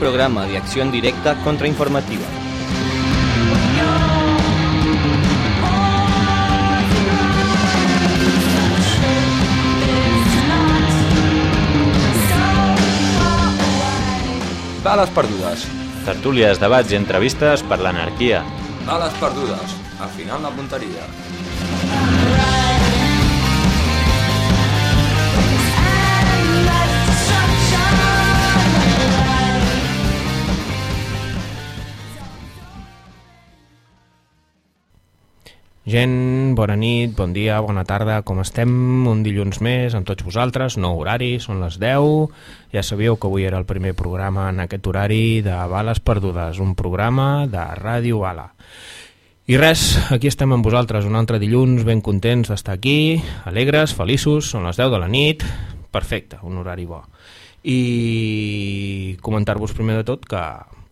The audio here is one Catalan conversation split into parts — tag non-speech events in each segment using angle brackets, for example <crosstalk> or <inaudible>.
Programa de acción directa contrainformativa. Bales perdudes. Tertúlies, debats i entrevistes per l'anarquia. Bales perdudes. Al final la punteria. Gent, bona nit, bon dia, bona tarda, com estem? Un dilluns més amb tots vosaltres, nou horari, són les 10. Ja sabíeu que avui era el primer programa en aquest horari de Bales Perdudes, un programa de Ràdio Bala. I res, aquí estem amb vosaltres un altre dilluns, ben contents d'estar aquí, alegres, feliços, són les 10 de la nit, perfecte, un horari bo. I comentar-vos primer de tot que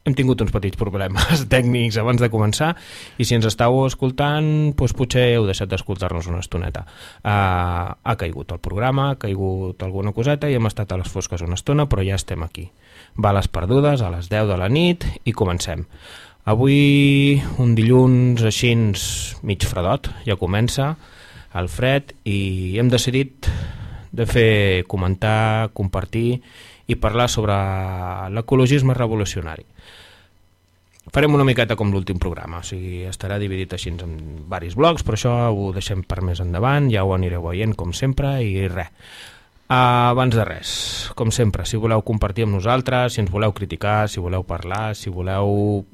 hem tingut uns petits problemes <laughs> tècnics abans de començar i si ens estàu escoltant doncs potser heu deixat d'escoltar-nos una estoneta. Uh, ha caigut el programa ha caigut alguna coseta i hem estat a les fosques una estona però ja estem aquí. Bales perdudes a les 10 de la nit i comencem. Avui un dilluns així mig fredot ja comença el fred i hem decidit de fer comentar, compartir i parlar sobre l'ecologisme revolucionari farem una miqueta com l'últim programa, o sigui, estarà dividit així en varis blocs, però això ho deixem per més endavant, ja ho anireu veient com sempre i res. Uh, abans de res, com sempre, si voleu compartir amb nosaltres, si ens voleu criticar, si voleu parlar, si voleu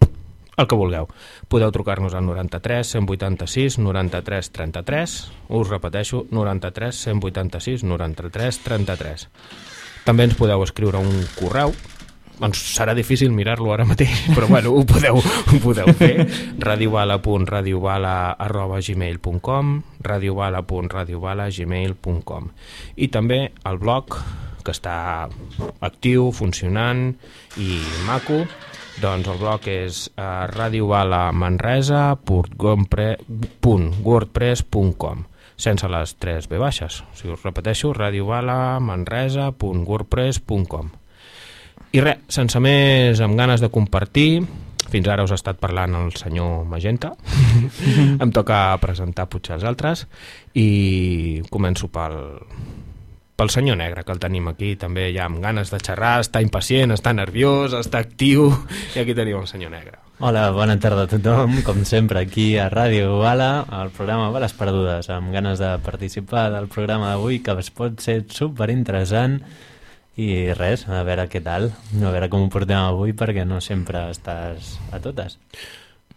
el que vulgueu. Podeu trucar-nos al 93 186 93 33, us repeteixo, 93 186 93 33. També ens podeu escriure un correu. Doncs serà difícil mirar-lo ara mateix, <laughs> però bueno, ho podeu, ho podeu fer. <laughs> radiovala.radiovala arroba gmail.com radiovala.radiovala gmail.com i també el blog que està actiu, funcionant i maco, doncs el blog és uh, radiovalamanresa.wordpress.com sense les tres B baixes. O sigui, us repeteixo, radiovalamanresa.wordpress.com i res, sense més, amb ganes de compartir, fins ara us ha estat parlant el senyor Magenta, <laughs> em toca presentar potser els altres, i començo pel, pel senyor Negre, que el tenim aquí, també ja amb ganes de xerrar, està impacient, està nerviós, està actiu, i aquí tenim el senyor Negre. Hola, bona tarda a tothom, com sempre aquí a Ràdio Bala, al programa Bales Perdudes, amb ganes de participar del programa d'avui, que es pot ser superinteressant, i res, a veure què tal, a veure com ho portem avui perquè no sempre estàs a totes.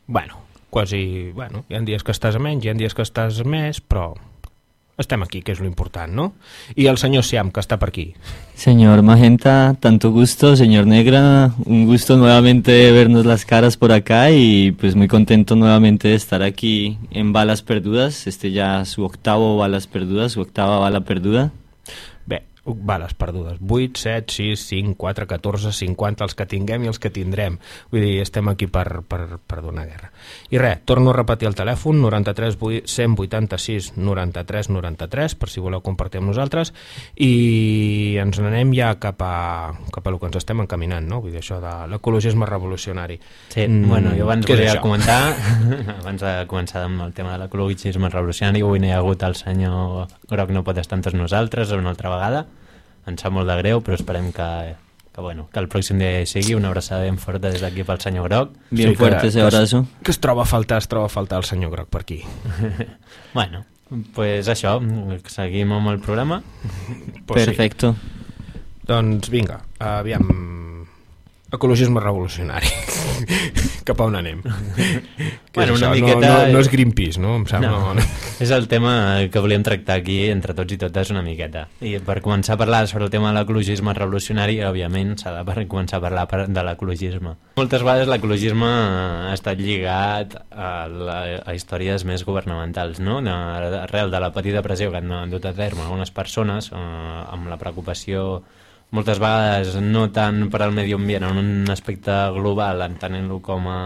Bueno, quasi, bueno, hi ha dies que estàs a menys, hi ha dies que estàs més, però estem aquí, que és lo important, ¿no? Y el señor Siam, que está por aquí. Señor Magenta, tanto gusto, señor Negra, un gusto nuevamente vernos las caras por acá y pues muy contento nuevamente de estar aquí en Balas Perdudas, este ya su octavo Balas Perdudas, su octava bala perduda. Bales perdudes, 8, 7, 6, 5, 4, 14, 50, els que tinguem i els que tindrem. Vull dir, estem aquí per, per, per donar guerra. I res, torno a repetir el telèfon, 93 186 93 93, per si voleu compartir amb nosaltres, i ens n'anem ja cap a, cap a el que ens estem encaminant, no? Vull dir, això de l'ecologisme revolucionari. Sí, mm, bueno, jo abans volia comentar, <laughs> abans de començar amb el tema de l'ecologisme revolucionari, avui no hi ha hagut el senyor Groc no pot estar amb nosaltres una altra vegada, ens sap molt de greu, però esperem que, que, bueno, que el pròxim dia sigui una abraçada ben forta des d'aquí pel senyor Groc. Bien sí, fuerte ese abrazo. Que es troba a faltar, es troba a faltar el senyor Groc per aquí. <laughs> bueno, pues això, seguim amb el programa. pues Perfecto. Sí. Doncs vinga, aviam ecologisme revolucionari <laughs> cap a on anem <laughs> bueno, una miqueta... no, no, no és Greenpeace no? Em sembla, no, no. <laughs> és el tema que volíem tractar aquí entre tots i totes una miqueta i per començar a parlar sobre el tema de l'ecologisme revolucionari òbviament s'ha de començar a parlar de l'ecologisme moltes vegades l'ecologisme ha estat lligat a, la, a històries més governamentals no? arrel de la petita pressió que han dut a terme algunes persones eh, amb la preocupació moltes vegades no tant per al medi ambient en un aspecte global, entenent-lo com a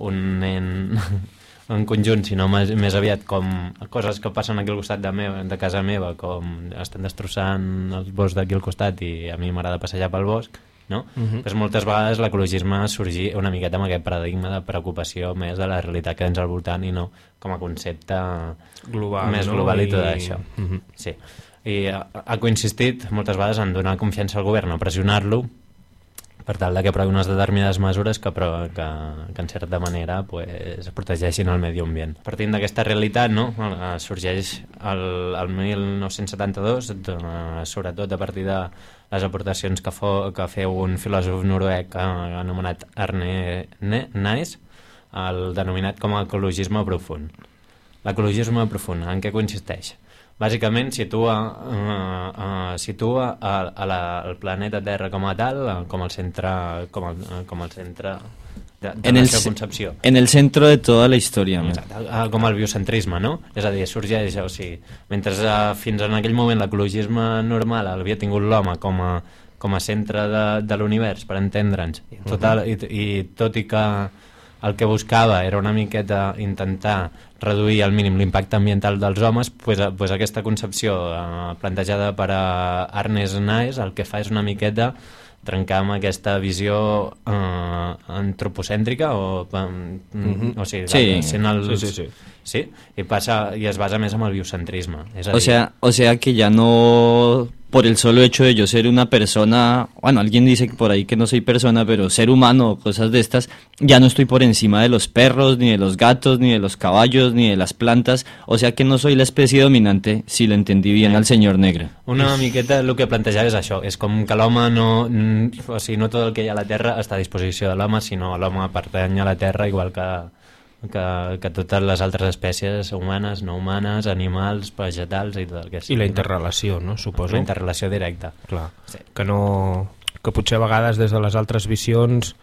un nen <laughs> en conjunt, sinó més, més aviat com coses que passen aquí al costat de, meva, de casa meva, com estan destrossant els boscs d'aquí al costat i a mi m'agrada passejar pel bosc, no? Uh -huh. pues moltes vegades l'ecologisme sorgir una miqueta amb aquest paradigma de preocupació més de la realitat que ens al voltant i no com a concepte global, més no? global i, I- tot això. Uh -huh. Sí. I ha, ha coinsistit moltes vegades en donar confiança al govern, a pressionar-lo per tal que provi unes determinades mesures que, però, que, que en certa manera pues, protegeixin el medi ambient. Partint d'aquesta realitat, no, eh, sorgeix el, el 1972, eh, sobretot a partir de les aportacions que, fo, que feu un filòsof noruec eh, anomenat Arne Ne- Naes, el denominat com a ecologisme profund. L'ecologisme profund, en què consisteix? Bàsicament situa, uh, uh, situa a, a la, el planeta Terra com a tal, eh, com el centre, com el, com el centre de, de En la el, seva ce- concepció. en el centro de toda la historia. ¿no? Exacte, com el biocentrisme, no? És a dir, sorgeix, o sigui, mentre eh, fins en aquell moment l'ecologisme normal havia tingut l'home com a, com a centre de, de l'univers, per entendre'ns, i, total, i, i tot i que el que buscava era una miqueta intentar reduir al mínim l'impacte ambiental dels homes, pues, eh, pues aquesta concepció eh, plantejada per a Ernest Naes el que fa és una miqueta trencar amb aquesta visió eh, antropocèntrica o, mm o sigui, Sí. sent els, Sí, sí, sí. Sí, i, passa, i es basa més en el biocentrisme és a O dir, sea, o sea que ya no por el solo hecho de yo ser una persona, bueno, alguien dice por ahí que no soy persona, pero ser humano o cosas de estas, ya no estoy por encima de los perros, ni de los gatos, ni de los caballos, ni de las plantas, o sea que no soy la especie dominante, si lo entendí bien al señor Negre. Una miqueta el que plantejava és això, és com que l'home no, mm, o sigui, no tot el que hi ha a la Terra està a disposició de l'home, sinó l'home pertany a la Terra igual que, que, que totes les altres espècies humanes, no humanes, animals, vegetals i tot el que I sigui. la interrelació, no? Suposo. La interrelació directa. Clar, Sí. que no... que potser a vegades des de les altres visions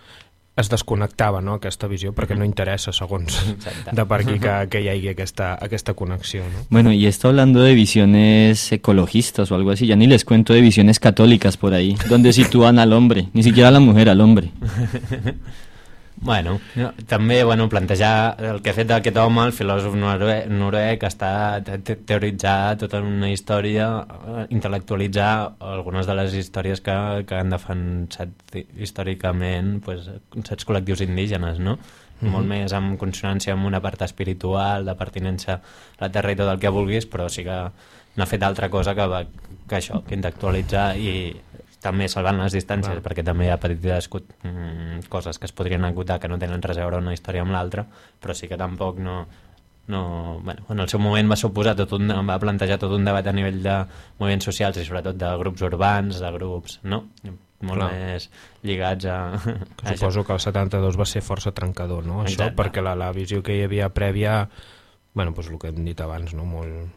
es desconnectava no, aquesta visió perquè no interessa segons Exacte. de per aquí que, que hi hagi aquesta, aquesta connexió no? Bueno, y esto hablando de visiones ecologistas o algo así, ya ni les cuento de visiones católicas por ahí, donde sitúan al hombre, ni siquiera a la mujer, al hombre. <laughs> Bueno, no, també bueno, plantejar el que ha fet aquest home, el filòsof noruec, noruec està te- te- teoritzar tota una història, eh, intel·lectualitzar algunes de les històries que, que han defensat històricament pues, certs col·lectius indígenes, no? molt més en consonància amb una part espiritual, de pertinença a la terra i tot el que vulguis, però sí que n'ha fet altra cosa que, va, que això, que intel·lectualitzar i també salvant les distàncies, Clar. perquè també hi ha petites mm, coses que es podrien acotar que no tenen res a veure una història amb l'altra, però sí que tampoc no, no, bueno, en el seu moment va suposar tot un, va plantejar tot un debat a nivell de moviments socials i sobretot de grups urbans, de grups, no? Molt Clar. més lligats a... que suposo que el 72 va ser força trencador no? això, perquè la, la visió que hi havia prèvia bueno, doncs el que hem dit abans no? molt,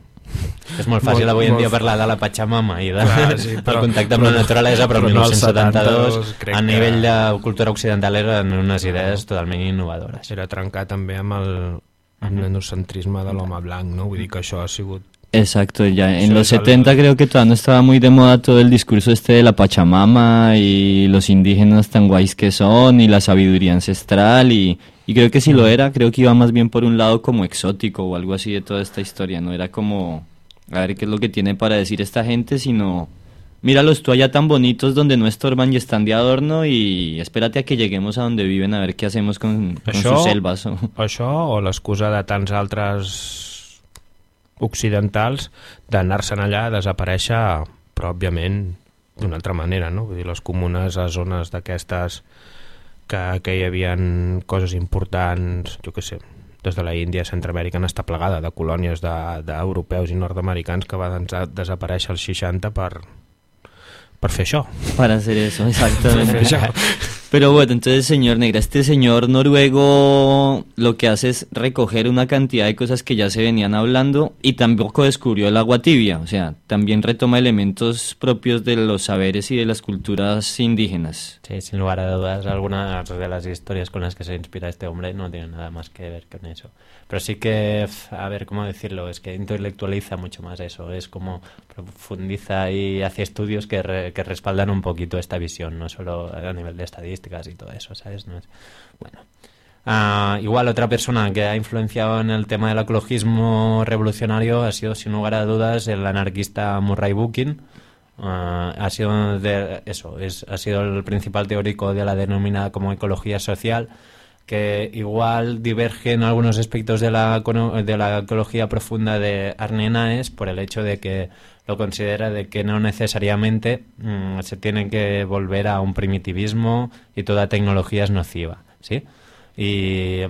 És molt fàcil Molt- avui en molt- dia parlar de la Pachamama i de, Clar, <laughs> sí, però- contacte amb però- la naturalesa, però, però en no al 1972 72 crec a que- nivell de cultura occidental eren unes idees totalment innovadores. era trencar també amb el, amb l'enocentrisme de l'home blanc no? vull dir que això ha sigut Exacto, ya en los es algo- 70 creo que todavía no estaba muy de moda todo el discurso este de la Pachamama y los indígenas tan guays que son y la sabiduría ancestral y, y creo que si lo era, creo que iba más bien por un lado como exótico o algo así de toda esta historia, no era como a ver qué es lo que tiene para decir esta gente, sino míralos tú allá tan bonitos donde no estorban y están de adorno y espérate a que lleguemos a donde viven a ver qué hacemos con, con Això- sus selvas. <laughs> o- això o l'excusa de tants altres occidentals d'anar-se'n allà a desaparèixer però òbviament d'una altra manera no? Vull dir, les comunes a zones d'aquestes que, que hi havia coses importants jo què sé, des de la Índia a Centroamèrica està plegada de colònies d'europeus de, d'europeus i nord-americans que van des- desaparèixer als 60 per, per fer això Para hacer eso, exactamente. Per fer això. <laughs> Pero bueno, entonces, señor Negra, este señor noruego lo que hace es recoger una cantidad de cosas que ya se venían hablando y tampoco descubrió el agua tibia, o sea, también retoma elementos propios de los saberes y de las culturas indígenas. Sí, sin lugar a dudas, algunas de las historias con las que se inspira este hombre no tienen nada más que ver con eso. Pero sí que, a ver, ¿cómo decirlo? Es que intelectualiza mucho más eso, es como profundiza y hace estudios que, re- que respaldan un poquito esta visión, no solo a nivel de y todo eso, ¿sabes? No es... Bueno. Ah, igual otra persona que ha influenciado en el tema del ecologismo revolucionario ha sido sin lugar a dudas el anarquista Murray Bookchin, ah, ha sido de, eso, es, ha sido el principal teórico de la denominada como ecología social, que igual diverge en algunos aspectos de la, de la ecología profunda de Arne Naes por el hecho de que lo considera de que no necesariamente mm, se tiene que volver a un primitivismo y toda tecnología es nociva, ¿sí? Y,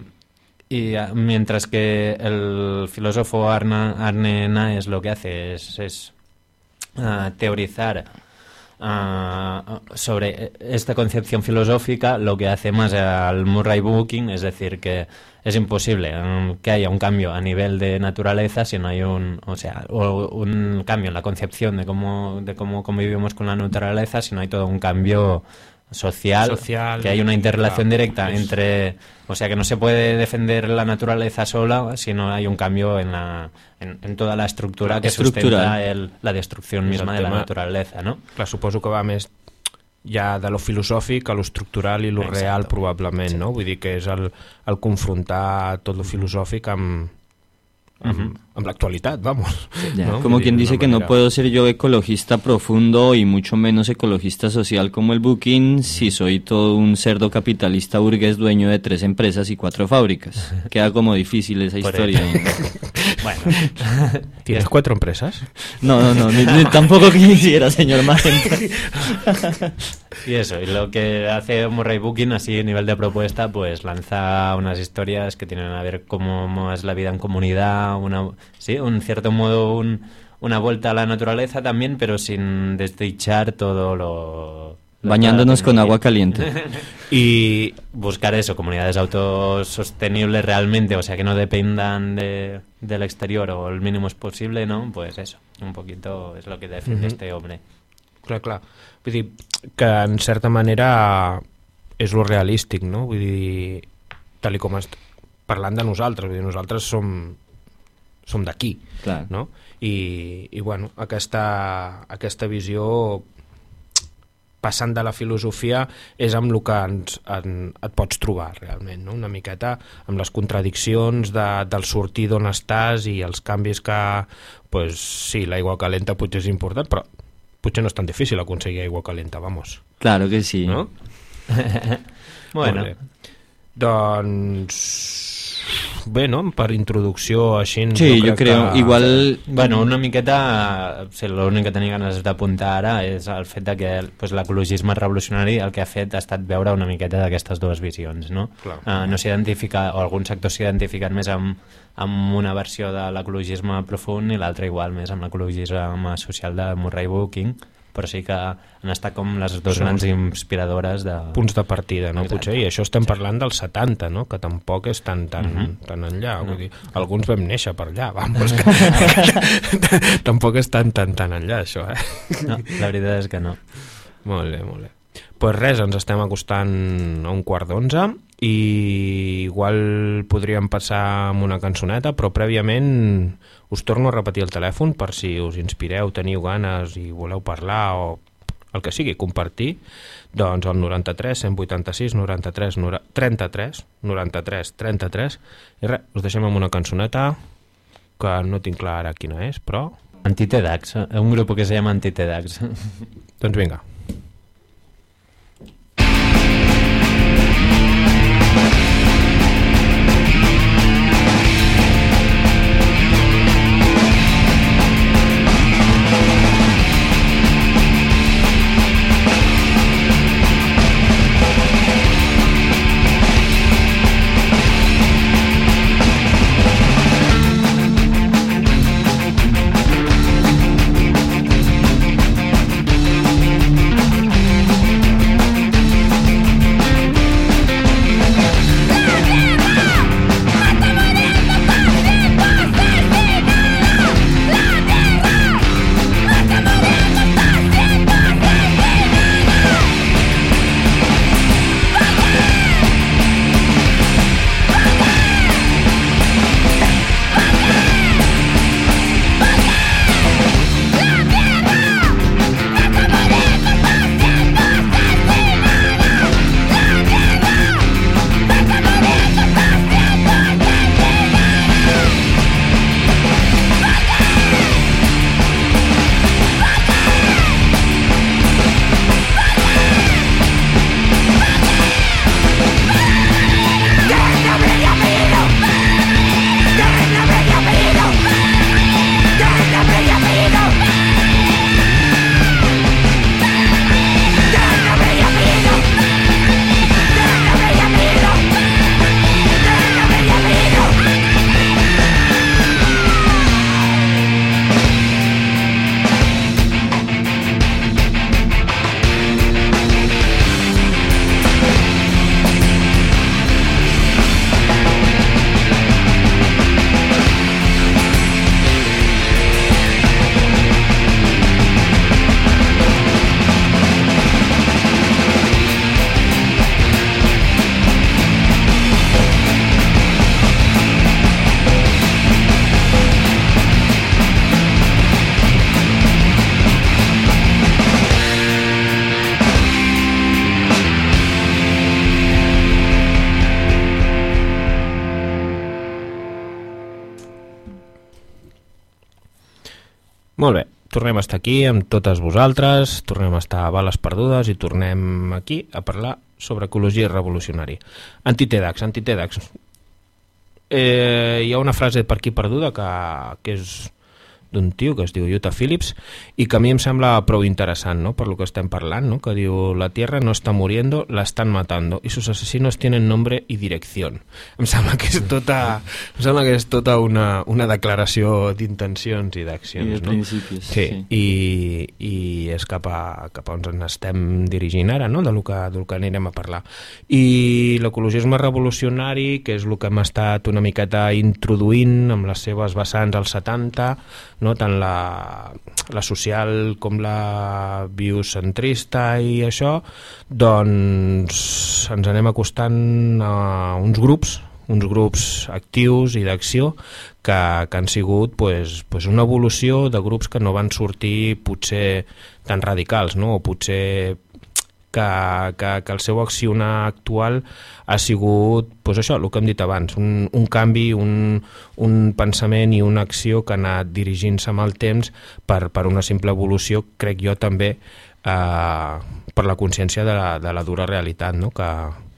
y, ah, mientras que el filósofo Arna- Arne lo que hace es, es ah, teorizar ah, sobre esta concepción filosófica, lo que hace más al Murray Booking, es decir, que es imposible mm, que haya un cambio a nivel de naturaleza si no hay un, o sea, un cambio en la concepción de cómo, de cómo convivimos con la naturaleza, si no hay todo un cambio social, Social, que hay una interrelación claro, directa es- entre, o sea, que no se puede defender la naturaleza sola si no hay un cambio en, la, en, en toda la estructura que Estructural. sustenta el, la destrucción misma de la tema- naturaleza, ¿no? Clar, suposo que va més ja de lo filosòfic a lo estructural i lo Exacte. real probablement, no? Vull dir que és el, el confrontar tot lo filosòfic amb, amb, amb l'actualitat, vamos. Ya, ¿no? Como quien dice que no puedo ser yo ecologista profundo y mucho menos ecologista social como el Booking si soy todo un cerdo capitalista burgués dueño de tres empresas y cuatro fábricas. <laughs> Queda como difícil esa Por historia. <laughs> Bueno, <laughs> ¿Tienes cuatro empresas? No, no, no, ni- ni tampoco quisiera, señor Magenta. y eso, y lo que hace Murray Booking así a nivel de propuesta, pues lanza unas historias que tienen a ver cómo es la vida en comunidad, una, sí, un cierto modo un- una vuelta a la naturaleza también, pero sin desdichar todo lo... lo- Bañándonos con agua caliente. <laughs> Y buscar eso, comunidades autosostenibles realmente, o sea, que no dependan de, del exterior o el mínimo es posible, ¿no? Pues eso, un poquito es lo que defiende Ujú. este hombre. Clar, clar. Vull dir que en certa manera és lo realístic, no? Vull dir, tal com est... parlant de nosaltres, vull dir, nosaltres som, som d'aquí, no? I, i bueno, aquesta, aquesta visió passant de la filosofia és amb el que ens, en, et pots trobar realment, no? una miqueta amb les contradiccions de, del sortir d'on estàs i els canvis que pues, sí, l'aigua calenta potser és important però potser no és tan difícil aconseguir aigua calenta, vamos Claro que sí. no? <laughs> Bueno, Molt bé. Doncs bé, no? Per introducció així Sí, jo yo crec creo. que... Igual. Bueno, una miqueta, sí, l'únic que tenia ganes d'apuntar ara és el fet de que pues, l'ecologisme revolucionari el que ha fet ha estat veure una miqueta d'aquestes dues visions, no? Clar. Uh, no s'identifica, o alguns sectors s'identifiquen més amb, amb una versió de l'ecologisme profund i l'altra igual més amb l'ecologisme social de Murray Booking, però sí que han estat com les dues Són grans inspiradores de... punts de partida, no? Exacte. Potser, i això estem parlant dels 70, no? Que tampoc és tan, tan, Mhm. tan enllà. Vull dir, alguns vam néixer per allà, vamos, que, <laughs> <laughs> tampoc és tan, tan, tan enllà, això, eh? No, la veritat és que no. Molt bé, molt bé. pues res, ens estem acostant a un quart d'onze i igual podríem passar amb una cançoneta, però prèviament us torno a repetir el telèfon per si us inspireu, teniu ganes i voleu parlar o el que sigui, compartir, doncs el 93 186 93 nora- 33 93 33 i res, us deixem amb una cançoneta que no tinc clar ara quina és, però Antitedax, un grupo que se llama Antitedax. doncs vinga. Aquí amb totes vosaltres, tornem a estar a Bales Perdudes i tornem aquí a parlar sobre ecologia revolucionari. Antitedax, antitedax. Eh, hi ha una frase per aquí perduda que, que és d'un tio que es diu Utah Phillips i que a mi em sembla prou interessant no? per lo que estem parlant, no? que diu la Tierra no està muriendo, la están matando y sus asesinos tienen nombre y dirección. Em sembla que és tota, em sembla que és tota una, una declaració d'intencions i Y de d'accions. No? principios. Sí, i, i és cap a, cap a on ens estem dirigint ara, no? de lo que, del que anirem a parlar. I l'ecologisme revolucionari, que és el que hem estat una miqueta introduint amb les seves vessants als 70, no? tant la, la social com la biocentrista i això, doncs ens anem acostant a uns grups uns grups actius i d'acció que, que han sigut pues, pues una evolució de grups que no van sortir potser tan radicals, no? o potser que, que, que el seu accionar actual ha sigut pues això, el que hem dit abans, un, un canvi, un, un pensament i una acció que ha anat dirigint-se amb el temps per, per una simple evolució, crec jo també, eh, per la consciència de la, de la dura realitat, no? que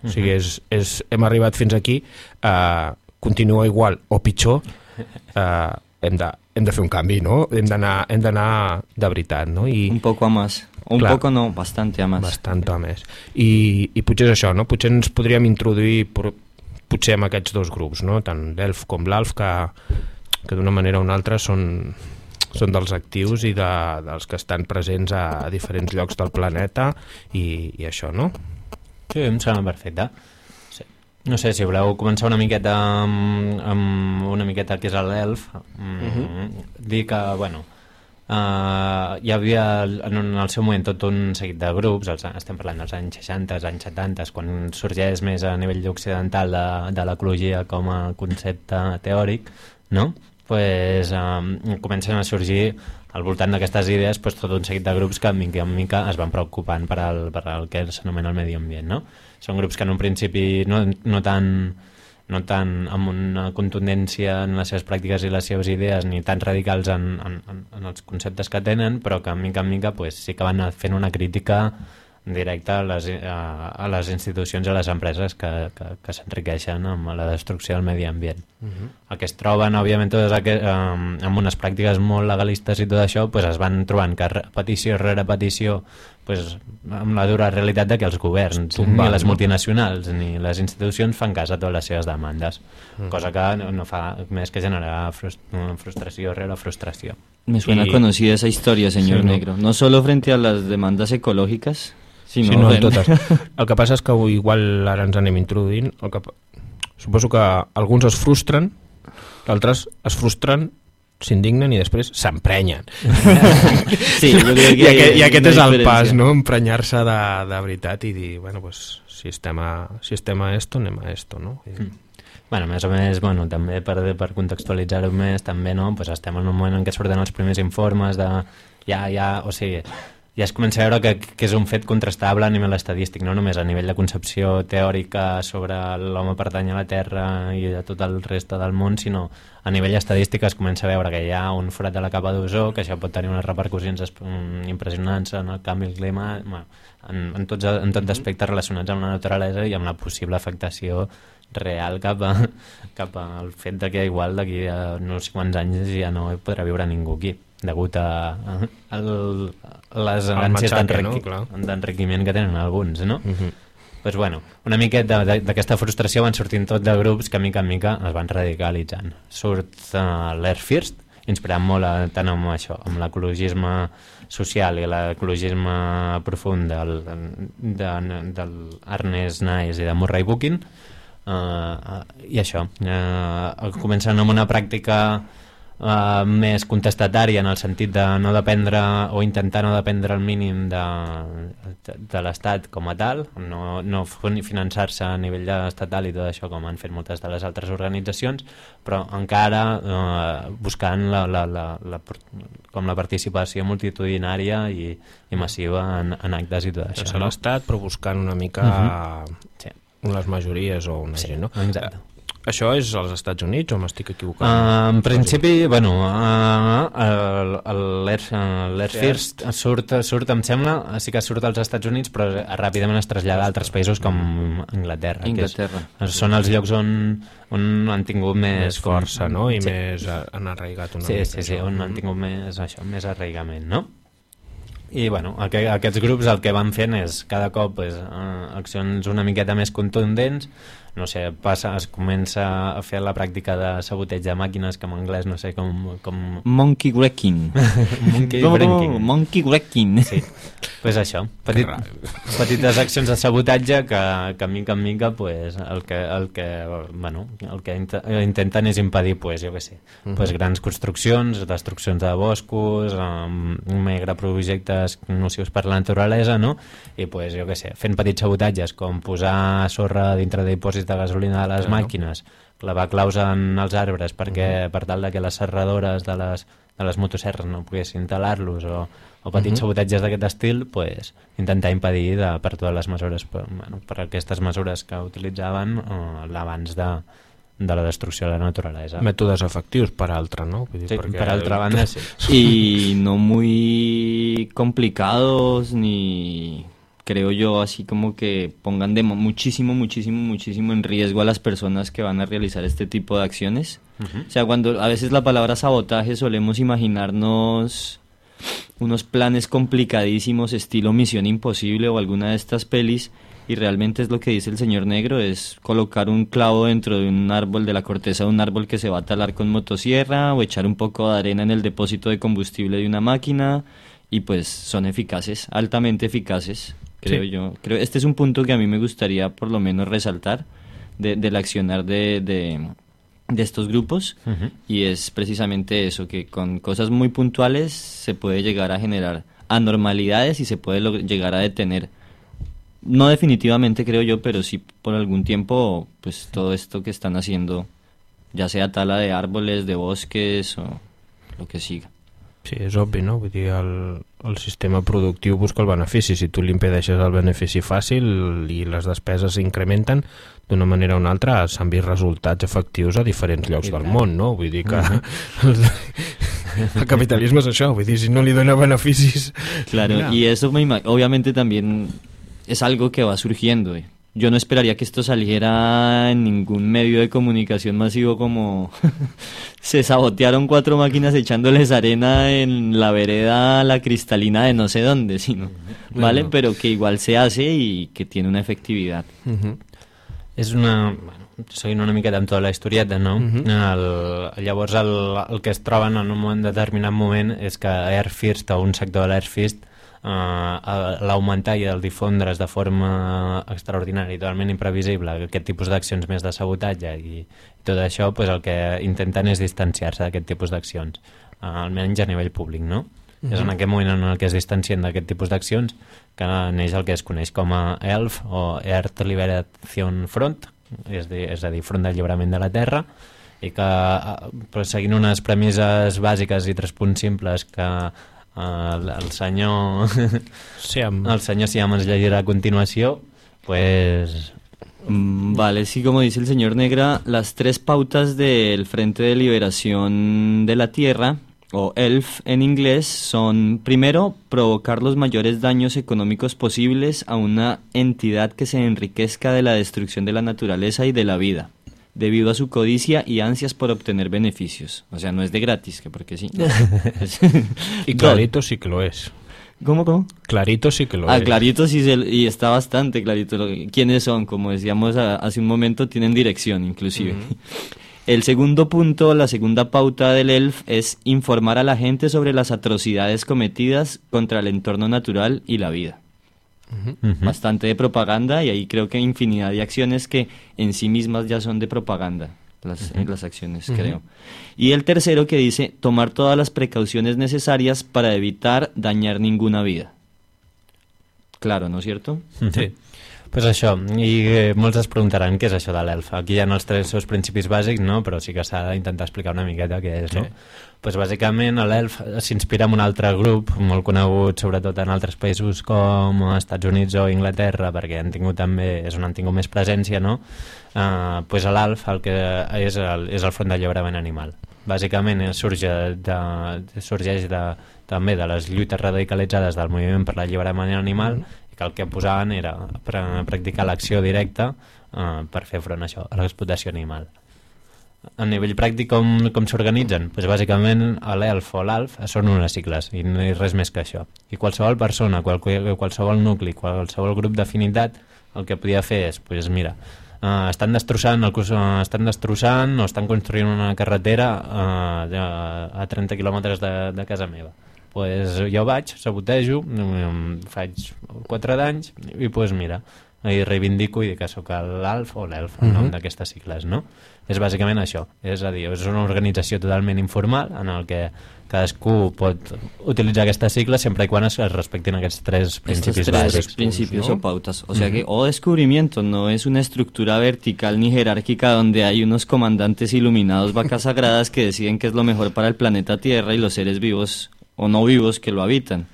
o sigui, és, és, hem arribat fins aquí, eh, continua igual o pitjor, eh, hem, de, hem de fer un canvi, no? Hem d'anar hem d'anar de veritat, no? I, Un poco a más. Un Clar. poco no, bastante a más. bastant a més. I, I potser és això, no? Potser ens podríem introduir por, potser amb aquests dos grups, no? tant l'ELF com l'ALF, que, que d'una manera o una altra són, són dels actius i de, dels que estan presents a, a diferents llocs del planeta i, i això, no? Sí, em sembla perfecte. Sí. No sé, si voleu començar una miqueta amb, amb una miqueta el que és l'elf, mm, Mhm. dir que, bueno, uh, hi havia en, en el seu moment tot un seguit de grups, els, estem parlant dels anys 60, els anys 70, quan sorgeix més a nivell occidental de, de l'ecologia com a concepte teòric, no? pues, um, comencen a sorgir al voltant d'aquestes idees pues, tot un seguit de grups que mica en mica es van preocupant per al, per al que s'anomena el medi ambient. No? Són grups que en un principi no, no tan no tan amb una contundència en les seves pràctiques i les seves idees ni tan radicals en, en, en- els conceptes que tenen, però que mica en mica pues, sí que van fent una crítica directa a les, a, a les institucions i a les empreses que, que, que s'enriqueixen amb la destrucció del medi ambient. Uh -huh. El que es troben, òbviament, totes aquest, um, amb unes pràctiques molt legalistes i tot això, pues es van trobant que repetició rere petició pues, amb la dura realitat de que els governs, Tombant, ni les no? multinacionals ni les institucions fan cas a totes les seves demandes, mm. cosa que no, no fa més que generar frust frustració rere frustració. Me suena Y- conocida esa historia, señor Sí, ¿no? Negro. No solo frente a las demandas ecológicas, sino, Sí, no, en totes. <laughs> El que passa és que igual ara ens anem introduint. El que... Suposo que alguns es frustren, d'altres es frustren, s'indignen i després s'emprenyen. <laughs> Sí, yo creo I, que aquest, hay I aquest és el pas, no? Emprenyar-se de, de veritat i dir, bueno, pues, si estem a, si estem a esto, anem a esto, no? I, Mm. Bueno, més a més, bueno, també per, per contextualitzar-ho més, també, no? pues estem en un moment en què surten els primers informes de... Ja, ja, o sigui, ja es comença a veure que, que és un fet contrastable a nivell estadístic, no només a nivell de concepció teòrica sobre l'home pertany a la Terra i de tot el reste del món, sinó a nivell estadístic es comença a veure que hi ha un forat de la capa d'ozó, que això pot tenir unes repercussions mm, impressionants en el canvi clima, bueno, en, en, tots, en tots aspectes relacionats amb la naturalesa i amb la possible afectació real cap, a, <laughs> cap al fet de que igual d'aquí a no sé quants anys ja no podrà viure ningú aquí degut a, a, a, les Al anàncies matxaque, no? d'enriquiment que tenen alguns, no? uh -huh. pues bueno, una miqueta d'aquesta frustració van sortint tot de grups que mica en mica es van radicalitzant. Surt uh, l'Air First, inspirat molt a, tant amb això, amb l'ecologisme social i l'ecologisme profund del, de, del Ernest Nice i de Murray Bookchin, uh, i això, uh, comencen amb una pràctica uh, més contestatària en el sentit de no dependre o intentar no dependre al mínim de, de, de l'Estat com a tal, no, no fin- finançar-se a nivell estatal i tot això com han fet moltes de les altres organitzacions, però encara eh, buscant la, la, la, la, com la participació multitudinària i, i massiva en, en actes i tot això. Això no? l'Estat, però buscant una mica Sí. les majories o una gent, no? Exacte. Això és als Estats Units o m'estic equivocant? Uh, en principi, bueno, uh, l'Air First surt, surt, em sembla, sí que surt als Estats Units, però ràpidament es trasllada a altres països com Anglaterra. Anglaterra. Que és, són els llocs on, on han tingut més... Més força, no? I sí. més eh, han arraigat una sí, mica. Sí, sí, això. on han tingut més, això, més arraigament, no? I bueno, aqu aquests grups el que van fent és cada cop pues, eh, accions una miqueta més contundents no sé, passa, es comença a fer la pràctica de saboteig de màquines que en anglès no sé com... com... Monkey wrecking. <laughs> Monkey breaking. monkey wrecking. Sí, pues això, petit, petites accions de sabotatge que, que mica en mica pues, el, que, el, que, bueno, el que int intenten és impedir pues, jo què sé, pues, grans construccions, destruccions de boscos, um, megaprojectes nocius per la naturalesa, no? i pues, jo què sé, fent petits sabotatges com posar sorra dintre de dipòsits de gasolina de les Claro. màquines, clavar claus en els arbres perquè, per tal de que les serradores de les, de les motoserres no poguessin talar-los o, o petits sabotatges d'aquest estil, pues, intentar impedir de, per totes les mesures, per, bueno, per aquestes mesures que utilitzaven eh, l'abans de, de la destrucció de la naturalesa. Mètodes efectius, per altra, no? Vull dir, Sí, perquè- per altra banda, sí. <laughs> y no muy complicados ni creo yo así como que pongan de mo- muchísimo muchísimo muchísimo en riesgo a las personas que van a realizar este tipo de acciones. O sea cuando a veces la palabra sabotaje solemos imaginarnos unos planes complicadísimos estilo Misión Imposible o alguna de estas pelis y realmente es lo que dice el señor negro, es colocar un clavo dentro de un árbol, de la corteza de un árbol que se va a talar con motosierra o echar un poco de arena en el depósito de combustible de una máquina y pues son eficaces, altamente eficaces, creo Sí. yo. Creo este es un punto que a mí me gustaría por lo menos resaltar de- del accionar de, de, de estos grupos y es precisamente eso, que con cosas muy puntuales se puede llegar a generar anormalidades y se puede llegar a detener. No definitivamente creo yo, pero sí por algún tiempo, pues todo esto que están haciendo, ya sea tala de árboles, de bosques o lo que siga. Sí, és obvi, no? Vull dir, el, el sistema productiu busca el benefici. Si tu li impedeixes el benefici fàcil i les despeses s'incrementen, d'una manera o una altra s'han vist resultats efectius a diferents llocs del món, no? Vull dir que el, <laughs> el capitalisme és això, vull dir, si no li dona beneficis... Claro, mira. y eso obviamente también es algo que va surgiendo. eh. Yo no esperaría que esto saliera en ningún medio de comunicación masivo como <laughs> se sabotearon cuatro máquinas echándoles arena en la vereda la cristalina de no sé dónde, sino, ¿vale? Pero que igual se hace y que tiene una efectividad. Mhm. És una... Bueno, seguint una miqueta amb tota la historieta, no? el, llavors el, el que es troben en un moment determinat moment és que Air First o un sector de l'Air First a- l'augmentar i el difondre's de forma extraordinària i totalment imprevisible aquest tipus d'accions més de sabotatge i, i tot això pues, el que intenten és distanciar-se d'aquest tipus d'accions eh, almenys a nivell públic no? és en aquest moment en el que es distancien d'aquest tipus d'accions que neix el que es coneix com a ELF o Earth Liberation Front és, dir, és a dir, Front d'Alliberament de la Terra i que eh, però seguint unes premisses bàsiques i tres punts simples que eh, el, el senyor <laughs> Sí, amb... el senyor Siam ens llegirà a continuació. Pues Mm, Vale, sí, como dice el señor Negra, las tres pautas del Frente de Liberación de la Tierra, o ELF en inglés, son primero, provocar los mayores daños económicos posibles a una entidad que se enriquezca de la destrucción de la naturaleza y de la vida, debido a su codicia y ansias por obtener beneficios. O sea, no es de gratis, que porque sí. <laughs> <laughs> Dos. clarito sí que lo és. ¿Cómo, cómo? Clarito sí que lo Ah, és. clarito sí, se- y está bastante clarito. lo- ¿Quiénes son? Como decíamos a- hace un momento, tienen dirección inclusive. <laughs> El segundo punto, la segunda pauta del ELF es informar a la gente sobre las atrocidades cometidas contra el entorno natural y la vida. Bastante de propaganda y ahí creo que infinidad de acciones que en sí mismas ya son de propaganda. Las, eh, las acciones, creo. Y el tercero que dice tomar todas las precauciones necesarias para evitar dañar ninguna vida. Claro, ¿no es cierto? Sí. Pues això, i eh, molts es preguntaran què és això de. Aquí hi ha els tres seus principis bàsics, no? però sí que s'ha d'intentar explicar una miqueta què és, no? Pues bàsicament l'Elf s'inspira en un altre grup molt conegut sobretot en altres països com Estats Units o Inglaterra perquè han tingut també, és on han tingut més presència no? Uh, pues l'Alf el que és el, és el front d'alliberament animal bàsicament sorge de, sorgeix de, també de les lluites radicalitzades del moviment per l'alliberament animal que el que posaven era practicar l'acció directa uh, per fer front a això, a l'explotació animal a nivell pràctic com, com s'organitzen? Pues bàsicament l'ELF o l'ALF són unes sigles i no hi res més que això. I qualsevol persona, qual, qualsevol nucli, qualsevol grup d'afinitat el que podia fer és, pues mira, uh, estan destrossant el, uh, estan destrossant o estan construint una carretera uh, a 30 quilòmetres de, de casa meva pues jo vaig, sabotejo faig 4 d'anys i pues mira, i reivindico i dic que sóc l'ALF o l'ELF, en nom uh -huh. d'aquestes sigles, no? És bàsicament això, és a dir, és una organització totalment informal en el que cadascú pot utilitzar aquestes sigles sempre i quan es respectin aquests tres principis Estos tres bàsics. principios ¿no? o pautas. O sea que O Descubrimiento no es una estructura vertical ni jerárquica donde hay unos comandantes iluminados, vacas sagradas que deciden qué es lo mejor para el planeta Tierra y los seres vivos o no vivos que lo habitan.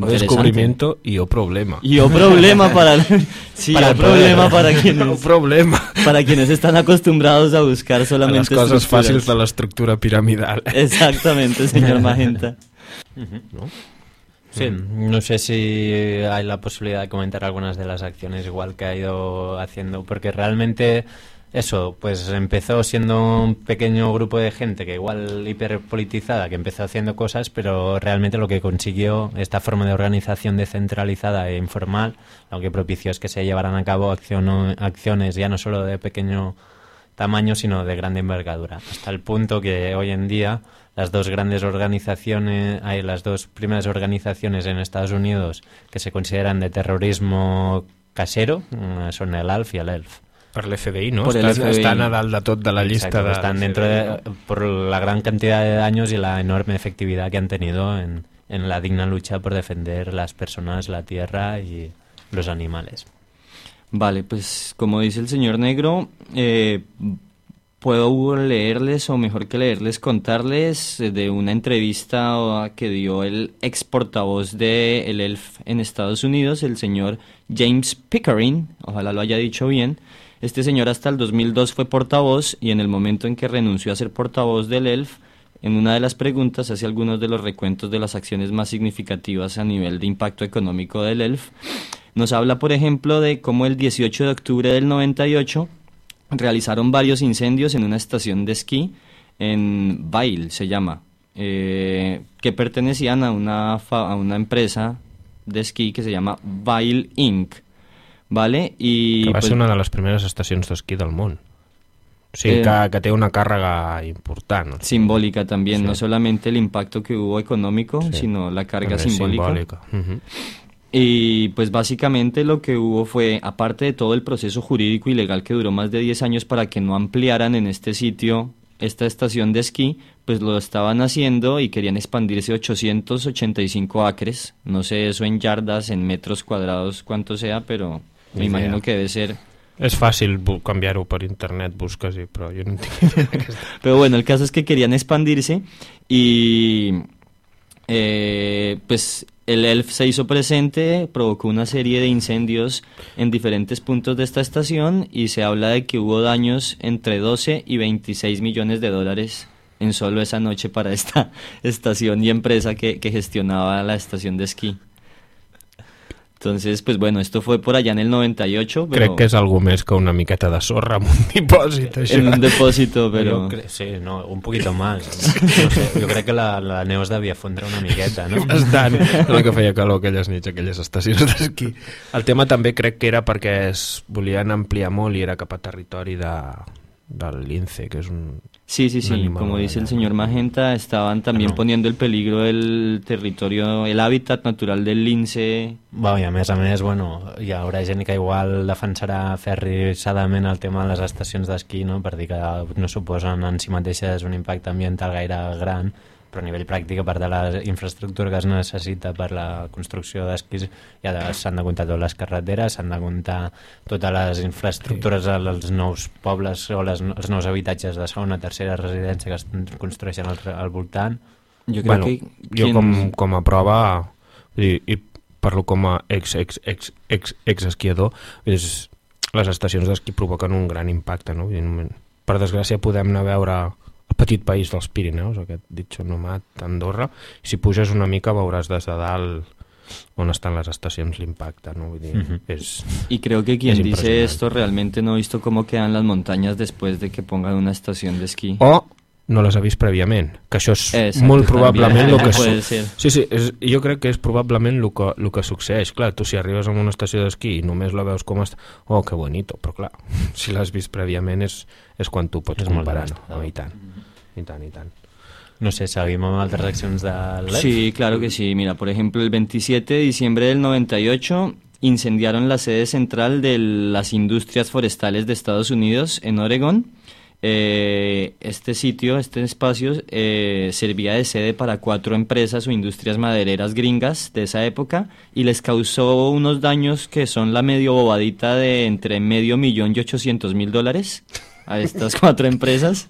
O descubrimiento y o problema. Y o problema para <laughs> sí, Para o el problema para <laughs> O quienes problema. para quienes están acostumbrados a buscar A solamente coses estructuras. fàcils de l'estructura piramidal. <laughs> Exactamente, señor Magenta. Sí, no sé si hay la posibilidad de comentar algunas de las acciones igual que ha ido haciendo, porque realmente eso, pues empezó siendo un pequeño grupo de gente que igual hiperpolitizada, que empezó haciendo cosas, pero realmente lo que consiguió esta forma de organización descentralizada e informal, lo que propició es que se llevaran a cabo acciones ya no solo de pequeño tamaño, sino de grande envergadura, hasta el punto que hoy en día las dos grandes organizaciones, hay las dos primeras organizaciones en Estados Unidos que se consideran de terrorismo casero, mm, son el ALF y el ELF. Per l'FBI, no? Por el estan, FBI. estan a dalt de tot de la llista Exacto, de... están dentro de, por la gran cantidad de años y la enorme efectividad que han tenido en, en la digna lucha por defender las personas, la tierra y los animales. Vale, pues como dice el señor Negro, eh, puedo leerles, o mejor que leerles, contarles de una entrevista que dio el ex portavoz de el ELF en Estados Unidos, el señor James Pickering, ojalá lo haya dicho bien. Este señor hasta el 2002 fue portavoz y en el momento en que renunció a ser portavoz del ELF, en una de las preguntas hace algunos de los recuentos de las acciones más significativas a nivel de impacto económico del ELF. Nos habla, por ejemplo, de cómo el 18 de octubre del 98 realizaron varios incendios en una estación de esquí en Bail, se llama, eh, que pertenecían a una, fa- a una empresa de esquí que se llama Bail Inc. ¿Vale? Y Que va pues, ser una de les primeres estacions d'esquí del món. O sigui, Eh, que, que té una càrrega important. simbólica también, Sí. no solamente el impacto que hubo económico, Sí. sino la carga simbólica. Y pues básicamente lo que hubo fue, aparte de todo el proceso jurídico y legal que duró más de 10 años para que no ampliaran en este sitio esta estación de esquí, pues lo estaban haciendo y querían expandirse 885 acres. No sé eso en yardas, en metros cuadrados, cuánto sea, pero me imagino que debe ser... És fàcil canviar-ho per internet, busques, i, però jo no tinc idea bueno, el caso es que querían expandirse y eh, pues el ELF se hizo presente, provocó una serie de incendios en diferentes puntos de esta estación y se habla de que hubo daños entre 12 y 26 millones de dólares en solo esa noche para esta <laughs> estación y empresa que, que gestionaba la estación de esquí. Entonces, pues bueno, esto fue por allá en el 98, pero Crec que és algú més que una miqueta de sorra amb un <laughs> dipòsit, això. en un depósito, pero... Yo cre- sí, no, un poquito más. No sé, yo creo que la, la Neus devia fondre una miqueta, no? Bastant, no que feia calor aquelles nits, aquelles estacions d'esquí. El tema també crec que era perquè es volien ampliar molt i era cap a territori de, del lince, que és un... Sí, sí, sí, como dice el señor Magenta, estaban también No. poniendo el peligro del territorio, el hábitat natural del lince. Bo, I a més a més, bueno, hi haurà gent que igual defensarà ferrissadament el tema de les estacions d'esquí, no? per dir que no suposen en si mateixes un impacte ambiental gaire gran, però a nivell pràctic, a part de la infraestructura que es necessita per la construcció d'esquís, ja de- s'han de comptar totes les carreteres, s'han de comptar totes les infraestructures sí. nous pobles o les, els nous habitatges de segona, tercera residència que es construeixen al, al voltant. Yo creo Bueno, que jo com, com a prova dir, i parlo com a ex, ex, ex, ex, ex esquiador és, les estacions d'esquí provoquen un gran impacte no? Per desgràcia podem anar a veure petit país dels Pirineus aquest ditxo nomad Andorra i si puges una mica veuràs des de dalt on estan les estacions l'impacte no? Vull dir, Mhm. és, Y creo que quien Es dice esto realmente no ha visto cómo quedan las montañas después de que pongan una estación de esquí. o no les ha vist prèviament que això és Exacte, molt probablement el <laughs> que su- ser. Sí, sí, és, jo crec que és probablement el que, el que succeeix. Clar, tu si arribes a una estació d'esquí i només la veus com està... Oh, que bonito, però clar, <laughs> si l'has vist prèviament és, és quan tu pots És comparar, no? Oh, I tant, i tant, i tant. No sé, seguim amb altres accions de l'EF? Sí, claro que sí. Mira, por ejemplo, el 27 de diciembre del 98 incendiaron la sede central de las industrias forestales de Estados Unidos en Oregón. Eh, este sitio, este espacio, eh, servía de sede para cuatro empresas o industrias madereras gringas de esa época y les causó unos daños que son la medio bobadita de entre medio millón y ochocientos mil dólares a estas <laughs> cuatro empresas.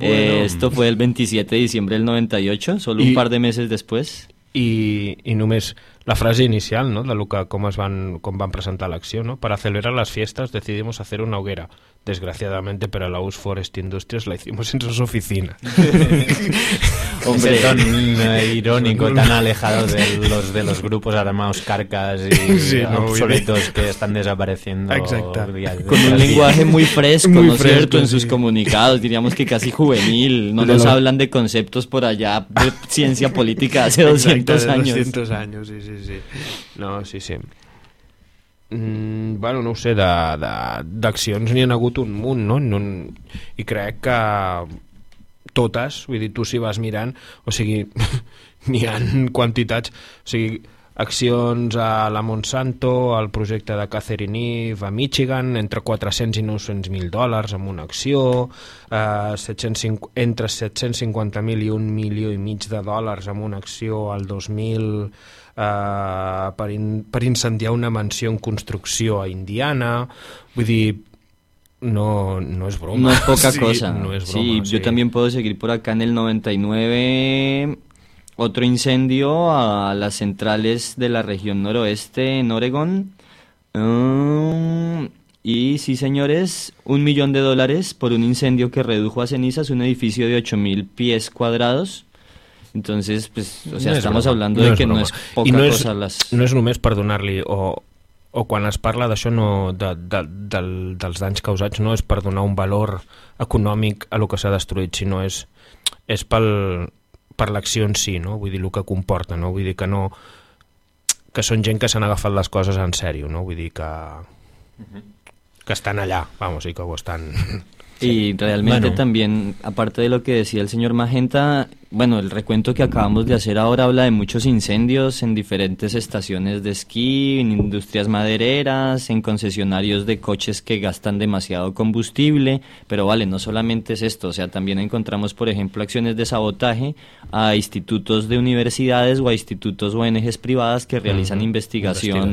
Eh, esto fue el 27 de diciembre del 98, solo un par de meses después. I, i només la frase inicial no? de lo que, com, es van, com van presentar l'acció no? para celebrar las fiestas decidimos hacer una hoguera desgraciadamente para la US Forest Industries la hicimos en sus oficinas <laughs> Hombre, Ese ton eh, irónico tan alejado de los de los grupos armados carcas y <laughs> Sí, no, obsoletos que están desapareciendo. Exacto. día- Con un lenguaje muy fresco, Muy ¿no es fresco, cierto? En sus comunicados, diríamos que casi juvenil. No De nos hablan de conceptos por allá de ciencia política hace 200 Exacte, de años. 200 anys, sí, sí, sí. No, sí, sí. Mm, bueno, no ho sé, d'accions n'hi ha hagut un munt, no? no? I crec que totes, vull dir, tu si vas mirant, o sigui, <laughs> n'hi ha quantitats, o sigui, accions a la Monsanto, al projecte de Catherine Eve a Michigan, entre 400 i 900 mil dòlars amb una acció, eh, 750, entre 750.000 i un milió i mig de dòlars amb una acció al 2000 eh, per, in, per incendiar una mansió en construcció a Indiana, vull dir, no, no es broma. No es poca <laughs> Sí, cosa. No es sí, yo también puedo seguir por acá en el 99. Otro incendio a las centrales de la región noroeste en Oregón. Mm, y sí, señores, un millón de dólares por un incendio que redujo a cenizas un edificio de 8.000 pies cuadrados. Entonces, pues, o sea, No estamos broma, hablando de que no es poca no cosa las... No és només per donar-li, o, o quan es parla d'això, no, de, de, del, dels danys causats, no és per donar un valor econòmic a lo que s'ha destruït, sinó és, és pel, per l'acció en si, no? Vull dir, el que comporta, no? Vull dir que no que són gent que s'han agafat les coses en sèrio, no? Vull dir que que estan allà, vamos, i que ho estan... Y realmente Bueno. también, aparte de lo que decía el señor Magenta, bueno, el recuento que acabamos de hacer ahora habla de muchos incendios en diferentes estaciones de esquí, en industrias madereras, en concesionarios de coches que gastan demasiado combustible, pero vale, no solamente es esto, o sea, también encontramos, por ejemplo, acciones de sabotaje a institutos de universidades o a institutos ONGs privadas que realizan investigación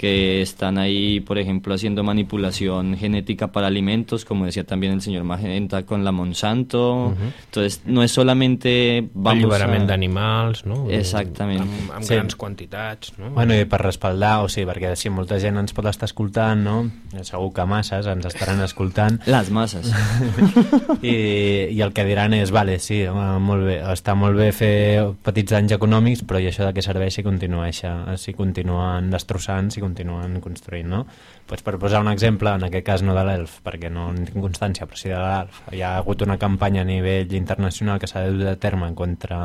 que están ahí, por ejemplo, haciendo manipulación genética para alimentos, como decía también el señor Magenta con la Monsanto. Entonces, no es solamente vamos Alliberament a... d'animals, no? Exactament. Amb, amb Sí. grans quantitats, no? Bueno, i per respaldar, o sigui, perquè si molta gent ens pot estar escoltant, no? Segur que masses ens estaran escoltant, <laughs> Las masas. <laughs> I, i el que diran és, vale, sí, home, molt bé, està molt bé fer petits danys econòmics, però i això de què serveix si, continua, si continuen destrossant, si continuen construint, no? Pues per posar un exemple, en aquest cas no de l'ELF, perquè no en tinc constància, però sí de l'ELF, hi ha hagut una campanya a nivell internacional que s'ha de dur a terme contra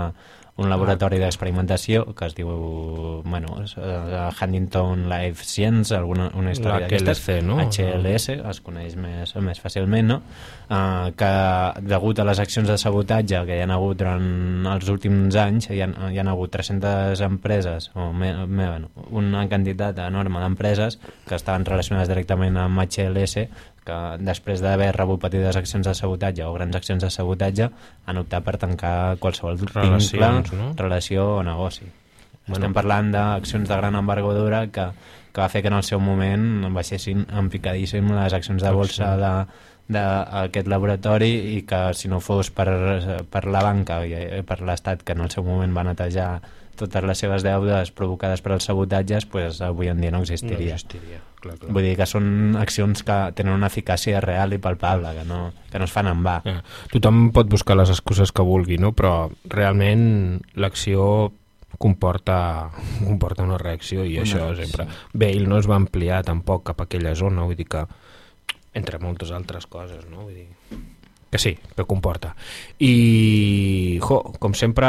un laboratori d'experimentació que es diu bueno, uh, Huntington Life Science alguna, una història d'aquestes no? HLS, es coneix més, més fàcilment no? uh, que degut a les accions de sabotatge que hi ha hagut durant els últims anys hi ha, hi ha hagut 300 empreses o me, me, bueno, una quantitat enorme d'empreses que estaven relacionades directament amb HLS que després d'haver rebut petites accions de sabotatge o grans accions de sabotatge han optat per tancar qualsevol Relacions, vincle, no? relació o negoci. Bueno. Estem parlant d'accions de gran envergadura que, que va fer que en el seu moment baixessin empicadíssim les accions de bolsa de, d'aquest laboratori i que si no fos per, per la banca i eh, per l'Estat que en el seu moment va netejar totes les seves deudes provocades per els sabotatges pues, avui en dia no existiria. No existiria, clar, clar. Vull dir que són accions que tenen una eficàcia real i palpable, que no, que no es fan en va. Eh, tothom pot buscar les excuses que vulgui, no? però realment l'acció comporta, <laughs> comporta una reacció i Una això reacció. sempre... Bale no es va ampliar tampoc cap a aquella zona, vull dir que entre moltes altres coses, no? Vull dir que sí, que comporta. I, jo, com sempre,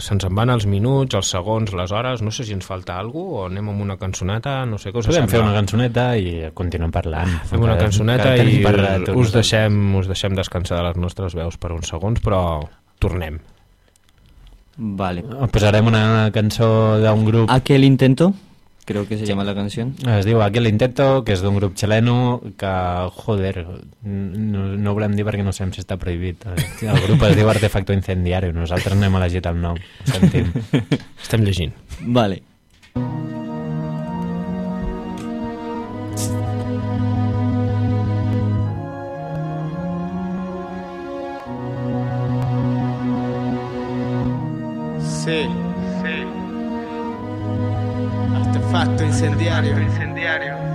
se'ns en van els minuts, els segons, les hores, no sé si ens falta alguna cosa o anem amb una cançoneta, no sé què us Podem sembla. fer una cançoneta i continuem parlant. Fem una Que- cançoneta que i tots us nosaltres. deixem, us deixem descansar de les nostres veus per uns segons, però tornem. Vale. Posarem una cançó d'un grup Aquel intento, creo que se llama la canción. Es diu Aquel Intento, que és d'un grup xileno que, joder, no, no volem dir perquè no sabem si està prohibit. El grup es diu Artefacto Incendiario, nosaltres n'hem elegit el nom, sentim. <laughs> Estem llegint. Vale. Sí. Facto incendiario.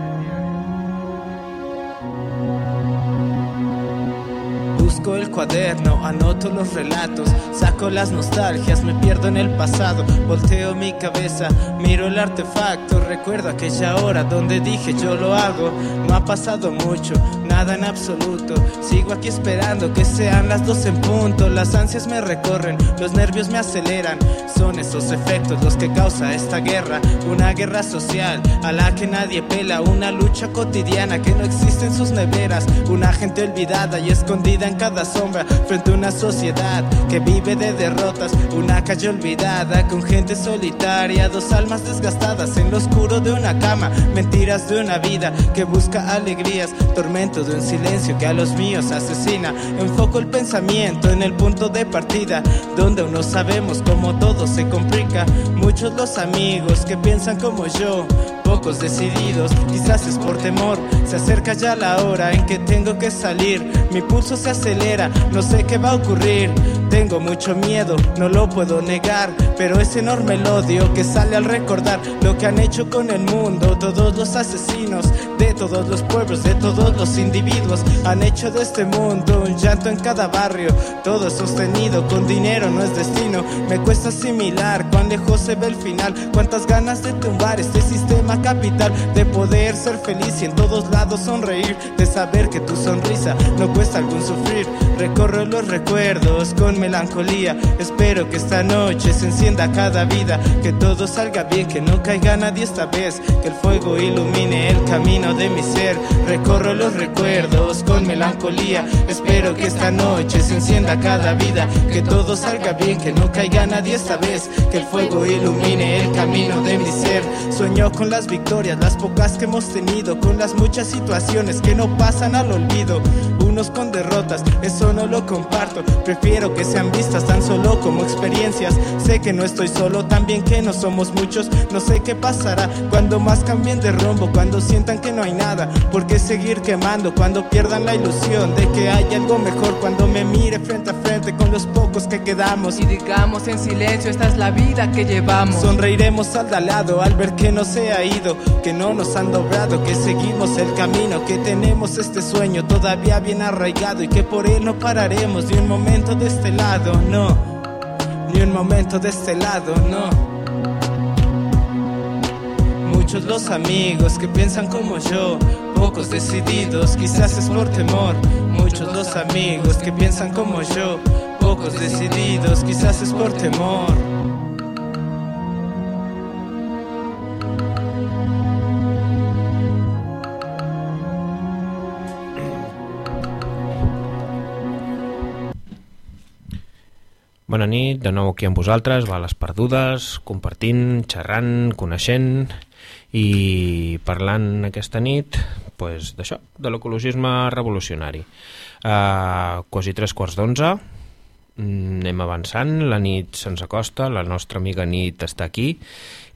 Busco el cuaderno, anoto los relatos, saco las nostalgias, me pierdo en el pasado, volteo mi cabeza, miro el artefacto, recuerdo aquella hora donde dije yo lo hago, no ha pasado mucho, nada en absoluto, sigo aquí esperando que sean las dos en punto, las ansias me recorren, los nervios me aceleran, son esos efectos los que causa esta guerra, una guerra social a la que nadie pela, una lucha cotidiana que no existe en sus neveras, una gente olvidada y escondida en cada sombra frente a una sociedad que vive de derrotas, una calle olvidada con gente solitaria, dos almas desgastadas en lo oscuro de una cama, mentiras de una vida que busca alegrías, tormento de un silencio que a los míos asesina, enfoco el pensamiento en el punto de partida, donde aún no sabemos cómo todo se complica, muchos los amigos que piensan como yo, pocos decididos, quizás es por temor, se acerca ya la hora en que tengo que salir, mi pulso se acelera, no sé qué va a ocurrir, tengo mucho miedo, no lo puedo negar, pero es enorme el odio que sale al recordar lo que han hecho con el mundo, todos los asesinos de todos los pueblos, de todos los individuos, han hecho de este mundo un llanto en cada barrio, todo es sostenido con dinero, no es destino, me cuesta asimilar cuán lejos se ve el final, cuántas ganas de tumbar este sistema capital, de poder ser feliz y en todos lados sonreír, de saber que tu sonrisa no cuesta algún sufrir, recorro los recuerdos con melancolía, espero que esta noche se encienda cada vida, que todo salga bien, que no caiga nadie esta vez, que el fuego ilumine el camino de mi ser, recorro los recuerdos con melancolía, espero que esta noche se encienda cada vida, que todo salga bien, que no caiga nadie esta vez, que el fuego ilumine el camino de mi ser, sueño con las victorias, las pocas que hemos tenido, con las muchas situaciones que no pasan al olvido, unos con derrotas, eso no lo comparto, prefiero que sean vistas tan solo como experiencias, sé que no estoy solo, también que no somos muchos, no sé qué pasará cuando más cambien de rumbo, cuando sientan que no hay nada, por qué seguir quemando, cuando pierdan la ilusión de que hay algo mejor, cuando me mire frente a frente con los pocos que quedamos Y digamos en silencio, esta es la vida que llevamos. Sonreiremos al de al lado al ver que no se ha ido, que no nos han dobrado, que seguimos el camino, que tenemos este sueño todavía bien arraigado y que por él no pararemos ni un momento de este lado, no, ni un momento de este lado, no. Muchos los amigos que piensan como yo, pocos decididos, quizás es por temor. Muchos los amigos que piensan como yo, pocos decididos, quizás es por temor. Bona nit, de nou aquí amb vosaltres, Bales Perdudes, compartint, xerrant, coneixent i parlant aquesta nit pues, d'això, de l'ecologisme revolucionari. Uh, quasi tres quarts d'onze, mm, anem avançant, la nit se'ns acosta, la nostra amiga nit està aquí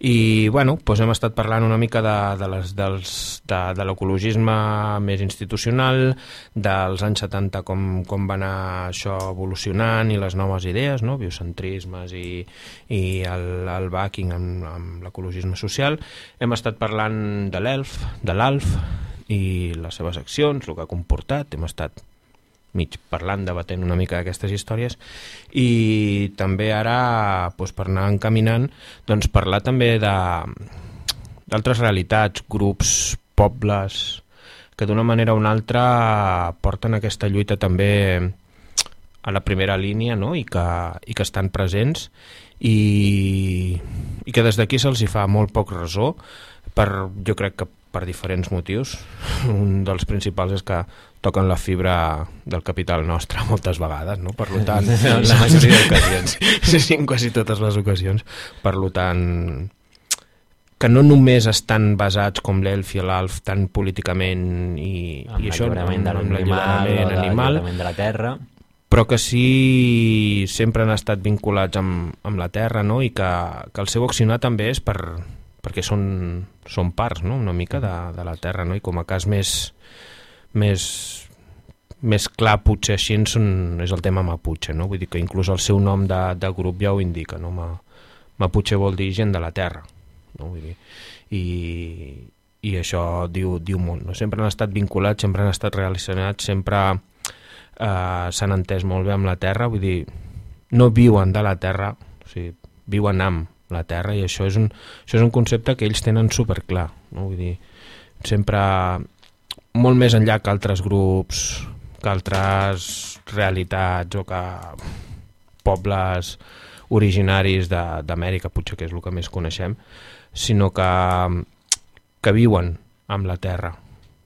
i bueno, doncs hem estat parlant una mica de, de, les, dels, de, de l'ecologisme més institucional, dels anys 70 com, com va anar això evolucionant i les noves idees, no? biocentrismes i, i el, el backing amb, amb l'ecologisme social. Hem estat parlant de l'ELF, de l'ALF i les seves accions, el que ha comportat, hem estat mig parlant, debatent una mica d'aquestes històries i també ara doncs, per anar encaminant doncs, parlar també d'altres realitats, grups, pobles que d'una manera o una altra porten aquesta lluita també a la primera línia no? I, que, i que estan presents i, i que des d'aquí se'ls hi fa molt poc resó per, jo crec que per diferents motius. Un dels principals és que toquen la fibra del capital nostre <laughs> moltes vegades, no? Per tant... la majoria d'ocasions. Sí, sí, en quasi totes les ocasions. Per tant, que no només estan basats com l'ELF i l'ALF tan políticament i, amb i això, amb, amb l'alliberament animal, animal, de la terra però que sí sempre han estat vinculats amb, amb la terra no? i que, que el seu accionar també és per, perquè són, són parts no? una mica de, de la terra no? i com a cas més, més, més clar potser així són, és el tema Mapuche no? vull dir que inclús el seu nom de, de grup ja ho indica no? Ma, Mapuche vol dir gent de la terra no? vull dir, i, i això diu, diu molt no? sempre han estat vinculats, sempre han estat relacionats sempre eh, s'han entès molt bé amb la terra vull dir, no viuen de la terra o sigui, viuen amb la Terra i això és un, això és un concepte que ells tenen superclar. No? Vull dir, sempre molt més enllà que altres grups, que altres realitats o que pobles originaris d'Amèrica, potser que és el que més coneixem, sinó que, que viuen amb la terra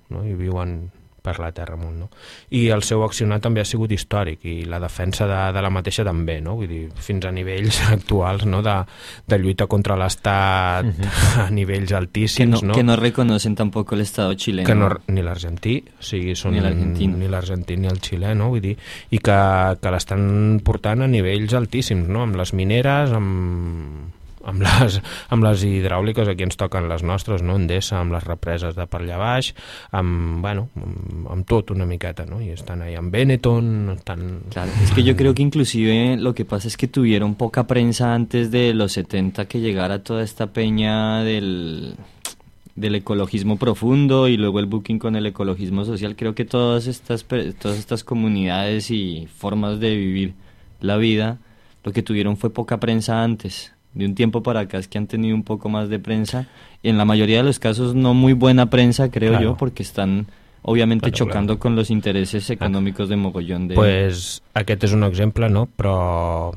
no? i viuen per la Terra Munt. No? I el seu accionar també ha sigut històric i la defensa de, de la mateixa també, no? Vull dir, fins a nivells <laughs> actuals no? de, de lluita contra l'Estat uh <laughs> -huh. a nivells altíssims. Que no, no? que no reconocen tampoc l'Estat xilè. Que no, ni l'argentí, o sigui, són, ni l'argentí ni ni el xilè, no? Vull dir, i que, que l'estan portant a nivells altíssims, no? Amb les mineres, amb amb les, amb les hidràuliques aquí ens toquen les nostres, no? Endesa, amb les represes de per allà baix, amb, bueno, amb, amb tot una miqueta, ¿no? Y están ahí en Benetton, están... Claro, es que yo creo que inclusive lo que pasa es que tuvieron poca prensa antes de los 70 que llegara toda esta peña del del ecologismo profundo y luego el booking con el ecologismo social. Creo que todas estas, todas estas comunidades y formas de vivir la vida, lo que tuvieron fue poca prensa antes de un tiempo para acá es que han tenido un poco más de prensa y en la mayoría de los casos no muy buena prensa, creo Claro. yo, porque están obviamente Claro, chocando claro. con los intereses económicos de mogollón de... Pues aquest és un exemple, no? Però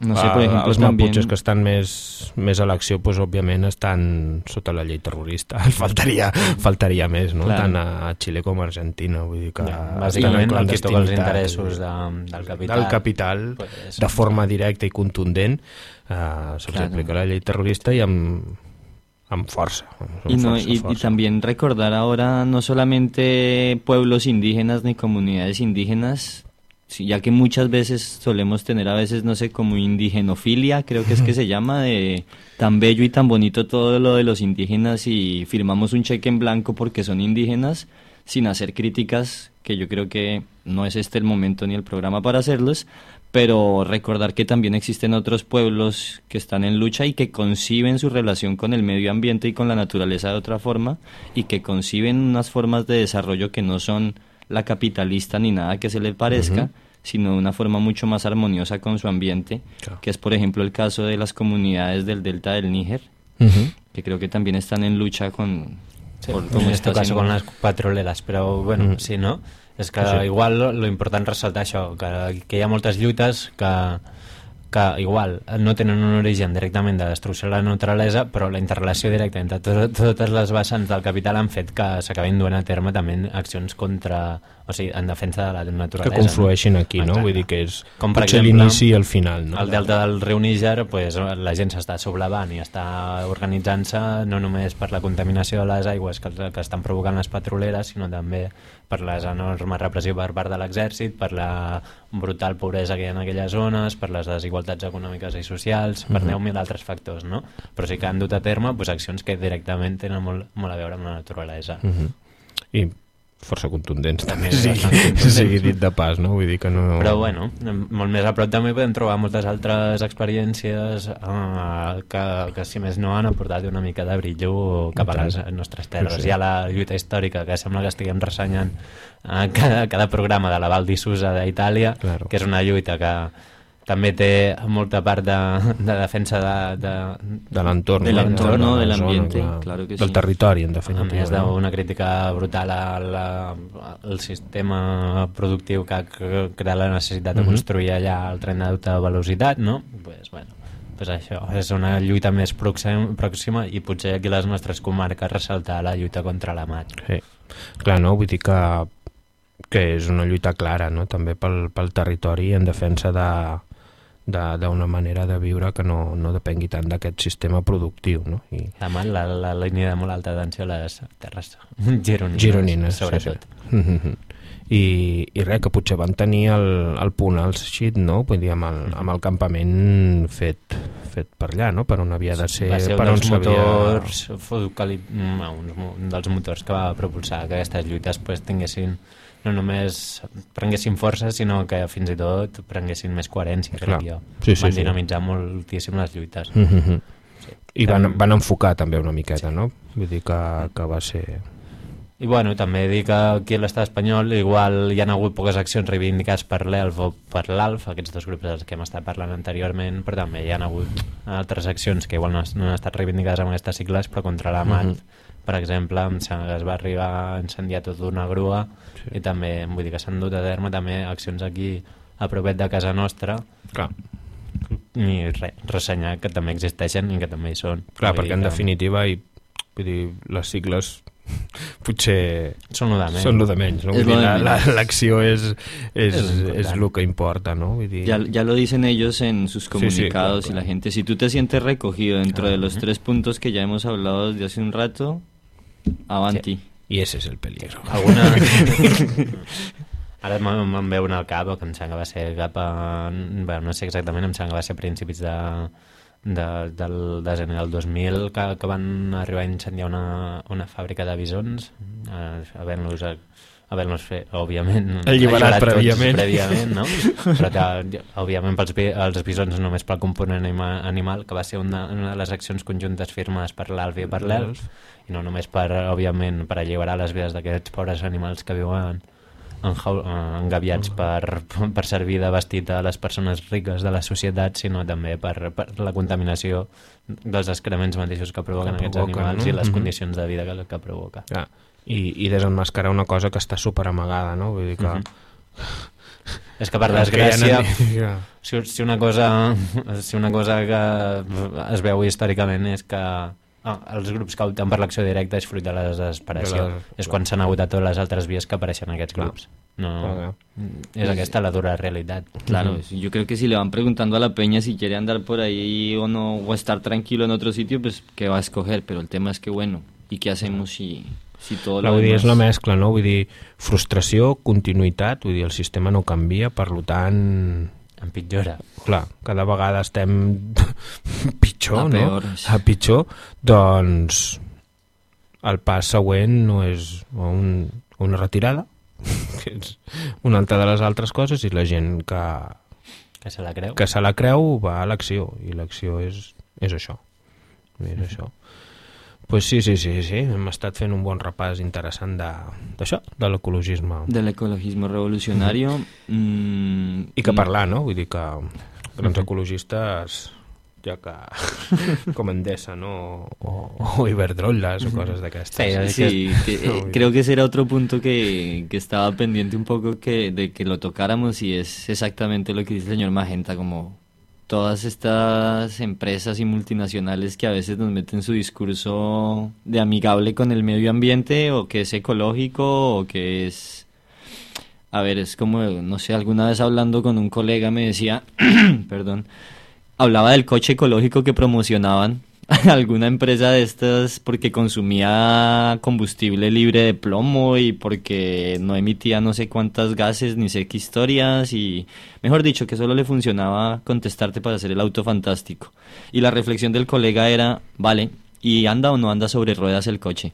no sé, por eh, ejemplo, els maputxes que estan més, més a l'acció, pues, òbviament, estan sota la llei terrorista. <laughs> faltaria, faltaria més, no? Clar. Tant a Xile com a Argentina. Vull dir que Ja, bàsicament el que toca els interessos de, del capital. del capital Pues, de forma directa i contundent eh, se'ls Claro. aplica la llei terrorista i amb, amb força. Y, no, y, y también recordar ahora no solamente pueblos indígenas ni comunidades indígenas, sí, ya que muchas veces solemos tener a veces, no sé, como indigenofilia, creo que es que <laughs> se llama, de tan bello y tan bonito todo lo de los indígenas y firmamos un cheque en blanco porque son indígenas sin hacer críticas, que yo creo que no es este el momento ni el programa para hacerlos, pero recordar que también existen otros pueblos que están en lucha y que conciben su relación con el medio ambiente y con la naturaleza de otra forma y que conciben unas formas de desarrollo que no son la capitalista ni nada que se le parezca, Ujú. sino de una forma mucho más armoniosa con su ambiente, Claro. que es por ejemplo el caso de las comunidades del delta del Níger, Ujú. que creo que también están en lucha con... Sí, por en este caso con las petroleras, però bueno, Mm. sí, no? És que Sí. igual lo, lo important ressaltar això, que, que hi ha moltes lluites que, que igual no tenen un origen directament de destrucció de la naturalesa, però la interrelació directa entre to totes les vessants del capital han fet que s'acabin duent a terme també accions contra, o sigui, en defensa de la naturalesa. Que conflueixin aquí, no? Exacte. Vull dir que és Com, per potser l'inici i el final, no? Al delta del riu Níger, pues, la gent s'està sublevant i està organitzant-se no només per la contaminació de les aigües que, que estan provocant les petroleres, sinó també per les enormes repressió per part de l'exèrcit, per la brutal pobresa que hi ha en aquelles zones, per les desigualtats econòmiques i socials, per Mhm. 10.000 altres factors, no? Però sí que han dut a terme pues, accions que directament tenen molt, molt a veure amb la naturalesa. Uh -huh. I força contundents, també, sí, contundents. sigui dit de pas, no? Vull dir que no... Però bueno, molt més a prop també podem trobar moltes altres experiències eh, que, que si més no han aportat una mica de brillo cap a les nostres terres. Sí, sí. Hi ha la lluita històrica que sembla que estiguem ressenyant a cada, cada programa de la Val di Susa d'Itàlia, Claro. que és una lluita que també té molta part de, de defensa de, de, de l'entorn, Del no? entorno, la del zona, ambiente, clar. claro que del sí. territori, en a definitiva. més no? d'una crítica brutal al, al sistema productiu que ha creat la necessitat de Mhm. construir allà el tren d'alta velocitat, no? Pues, bueno, pues això, és una lluita més pròxima, pròxima i potser aquí a les nostres comarques ressaltar la lluita contra la mat. Sí. Clar, no? Vull dir que, que és una lluita clara, no? També pel, pel territori en defensa de de- d'una manera de viure que no, no depengui tant d'aquest sistema productiu, no? I, La mat, la, la línia de molt alta tensió a les terres gironines, gironines, sobretot. Sí, sí. I, i res, que potser van tenir el, el punt al xit, no? Vull dir, amb el, amb el campament fet, fet per allà, no? Per on havia de ser, va ser un per dels motors focali... no, un, un dels motors que va propulsar que aquestes lluites pues, tinguessin no només prenguessin força sinó que fins i tot prenguessin més coherència Clar. crec jo Sí, sí, van sí. dinamitzar moltíssim les lluites Mm -hmm. Sí. I van, van enfocar també una miqueta, no? Vull dir que, que va ser... i bueno, també dir que aquí a l'estat espanyol igual hi ha hagut poques accions reivindicades per l'ELF o per l'ALF, aquests dos grups dels que hem estat parlant anteriorment, però també hi ha hagut altres accions que igual no, no han estat reivindicades amb aquestes sigles, però contra la mat Mhm. Per exemple, em sembla que es va arribar a incendiar tot d'una grua Sí. i també, vull dir que s'han dut a terme també accions aquí a propet de casa nostra Clar, i res, ressenyar que també existeixen i que també hi són. clar Vull perquè en que definitiva i, vull dir, les sigles potser Són lo de menys. són lo de menys, no? És Vull lo dir, de la- la- menys. l'acció és, és, És és, el que importa, no? Vull dir... Ya, ya lo dicen ellos en sus sí, comunicados claro, y la claro. gente, si tú te sientes recogido dentro de los tres puntos que ya hemos hablado desde hace un rato, avanti. I ese és el peligro. Alguna... <laughs> Ara me'n me'n ve una al cap, que em sembla que va ser cap a... Bueno, no sé exactament, em sembla que va ser a principis de, de, del desembre del 2000 que, que van arribar a incendiar una, una fàbrica de bisons eh, havent-los havent-los fet, òbviament Alliberat prèviament. prèviament no? <laughs> però que, òbviament pels, els bisons només pel component anima, animal que va ser una, una de les accions conjuntes firmades per l'ALF i per l'ELF i no només per, òbviament, per alliberar les vides d'aquests pobres animals que viuen eh, engaviats per, per servir de vestit a les persones riques de la societat, sinó també per, per la contaminació dels excrements mateixos que provoquen Que aquests provoquen, animals no? i les Mhm. condicions de vida que, que provoca. Ja. I, I desenmascarar una cosa que està superamagada, no? Vull dir que... Mhm. És que per desgràcia, ja. si, si, una cosa, si una cosa que es veu històricament és que ah, els grups que opten per l'acció directa és fruit de la desesperació. De la- és quan s'han agotat totes les altres vies que apareixen aquests Clar. grups. No, Clar, clar. és aquesta la dura realitat. Claro, yo creo que si le van preguntando a la peña si quiere andar por ahí o no, o estar tranquilo en otro sitio, pues que va a escoger, pero el tema es que bueno, ¿y qué hacemos si, si Clar, lo vull dir, és la mescla, no? Vull dir, frustració, continuïtat, vull dir, el sistema no canvia, per lo tant, Empitjora. clar, cada vegada estem <laughs> pitjor, A no? peor. A pitjor, doncs el pas següent no és un, una retirada, <laughs> que és una altra de les altres coses, i la gent que, Que se la creu. que se la creu va a l'acció, i l'acció és, és això. És això. Pues sí, sí, sí, sí, hem estat fent un bon repàs interessant de- d'això, de, de l'ecologisme. Del ecologismo revolucionario. mm, I que mm, parlar, no? Vull dir que grans ecologistes ja que <laughs> com Endesa, no? O, o Iberdrolas o coses d'aquestes. Sí, es Sí, que, eh, creo que ese era otro punto que, que estaba pendiente un poco que, de que lo tocáramos y es exactamente lo que dice el señor Magenta, como todas estas empresas y multinacionales que a veces nos meten su discurso de amigable con el medio ambiente o que es ecológico o que es... A ver, es como, no sé, alguna vez hablando con un colega me decía, <clears throat> perdón, hablaba del coche ecológico que promocionaban <laughs> alguna empresa de estas porque consumía combustible libre de plomo y porque no emitía no sé cuántas gases ni sé qué historias y mejor dicho que solo le funcionaba contestarte para hacer el auto fantástico. Y la reflexión del colega era, vale, ¿y anda o no anda sobre ruedas el coche?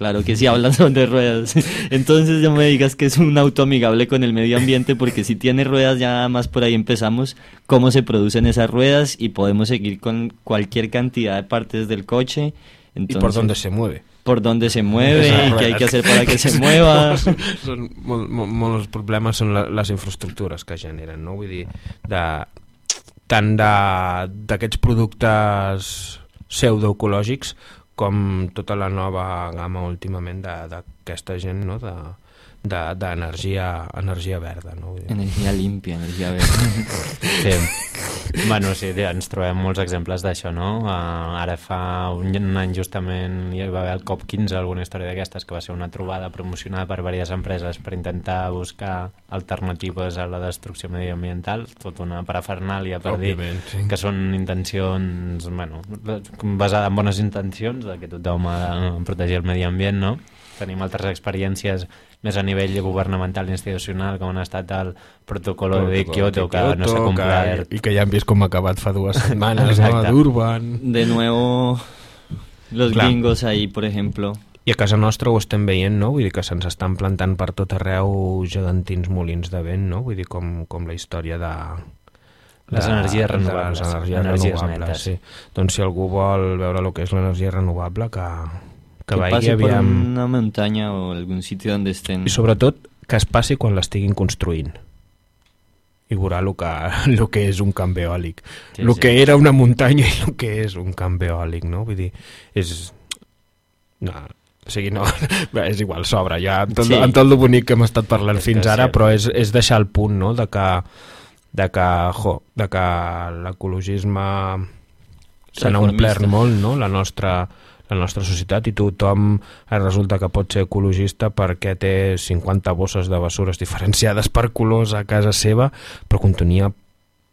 Claro que sí hablan sobre ruedas. <laughs> Entonces no me digas que es un auto amigable con el medio ambiente porque si tiene ruedas ya más por ahí empezamos cómo se producen esas ruedas y podemos seguir con cualquier cantidad de partes del coche. Entonces, ¿Y por dónde se mueve? Por dónde se mueve y qué hay que hacer para que se <laughs> mueva. <laughs> molt, molts problemes són la, les infraestructures que generen, no? Vull dir, de, tant d'aquests productes pseudoecològics com tota la nova gamma últimament d'aquesta gent no? de, d'energia de, energia verda. No? Energia límpia, energia verda. <laughs> sí. Bueno, sí, ens trobem molts exemples d'això, no? Uh, ara fa un, any justament hi va haver el COP15, alguna història d'aquestes, que va ser una trobada promocionada per diverses empreses per intentar buscar alternatives a la destrucció mediambiental, tota una parafernàlia per Òbviament, dir sí. que són intencions, bueno, basada en bones intencions, de que tothom ha de protegir el medi ambient, no? Tenim altres experiències més a nivell governamental i institucional com han estat el protocol de Kyoto, que no s'ha complert. I que ja hem vist com ha acabat fa dues <laughs> setmanes, no? d'Urban. De nuevo los Clar. gringos ahí, por ejemplo. I a casa nostra ho estem veient, no? Vull dir que se'ns estan plantant per tot arreu gegantins molins de vent, no? Vull dir com, com la història de, les de, energies renovables. De les energies, energies renovables, netes. sí. Doncs si algú vol veure el que és l'energia renovable, que, que, que passi aviam... per una muntanya o algun sitio on estem... I sobretot que es passi quan l'estiguin construint i veurà el que, <laughs> el que és un camp eòlic. Sí, el sí. que era una muntanya i el que és un camp eòlic, no? Vull dir, és... No, o sigui, no, <laughs> és igual, s'obre ja, amb tot, sí. amb tot el bonic que hem estat parlant és fins ara, sí. però és, és deixar el punt, no?, de que, de que, jo, de que l'ecologisme se n'ha omplert molt, no?, la nostra, la nostra societat i tothom resulta que pot ser ecologista perquè té 50 bosses de bessures diferenciades per colors a casa seva, però continua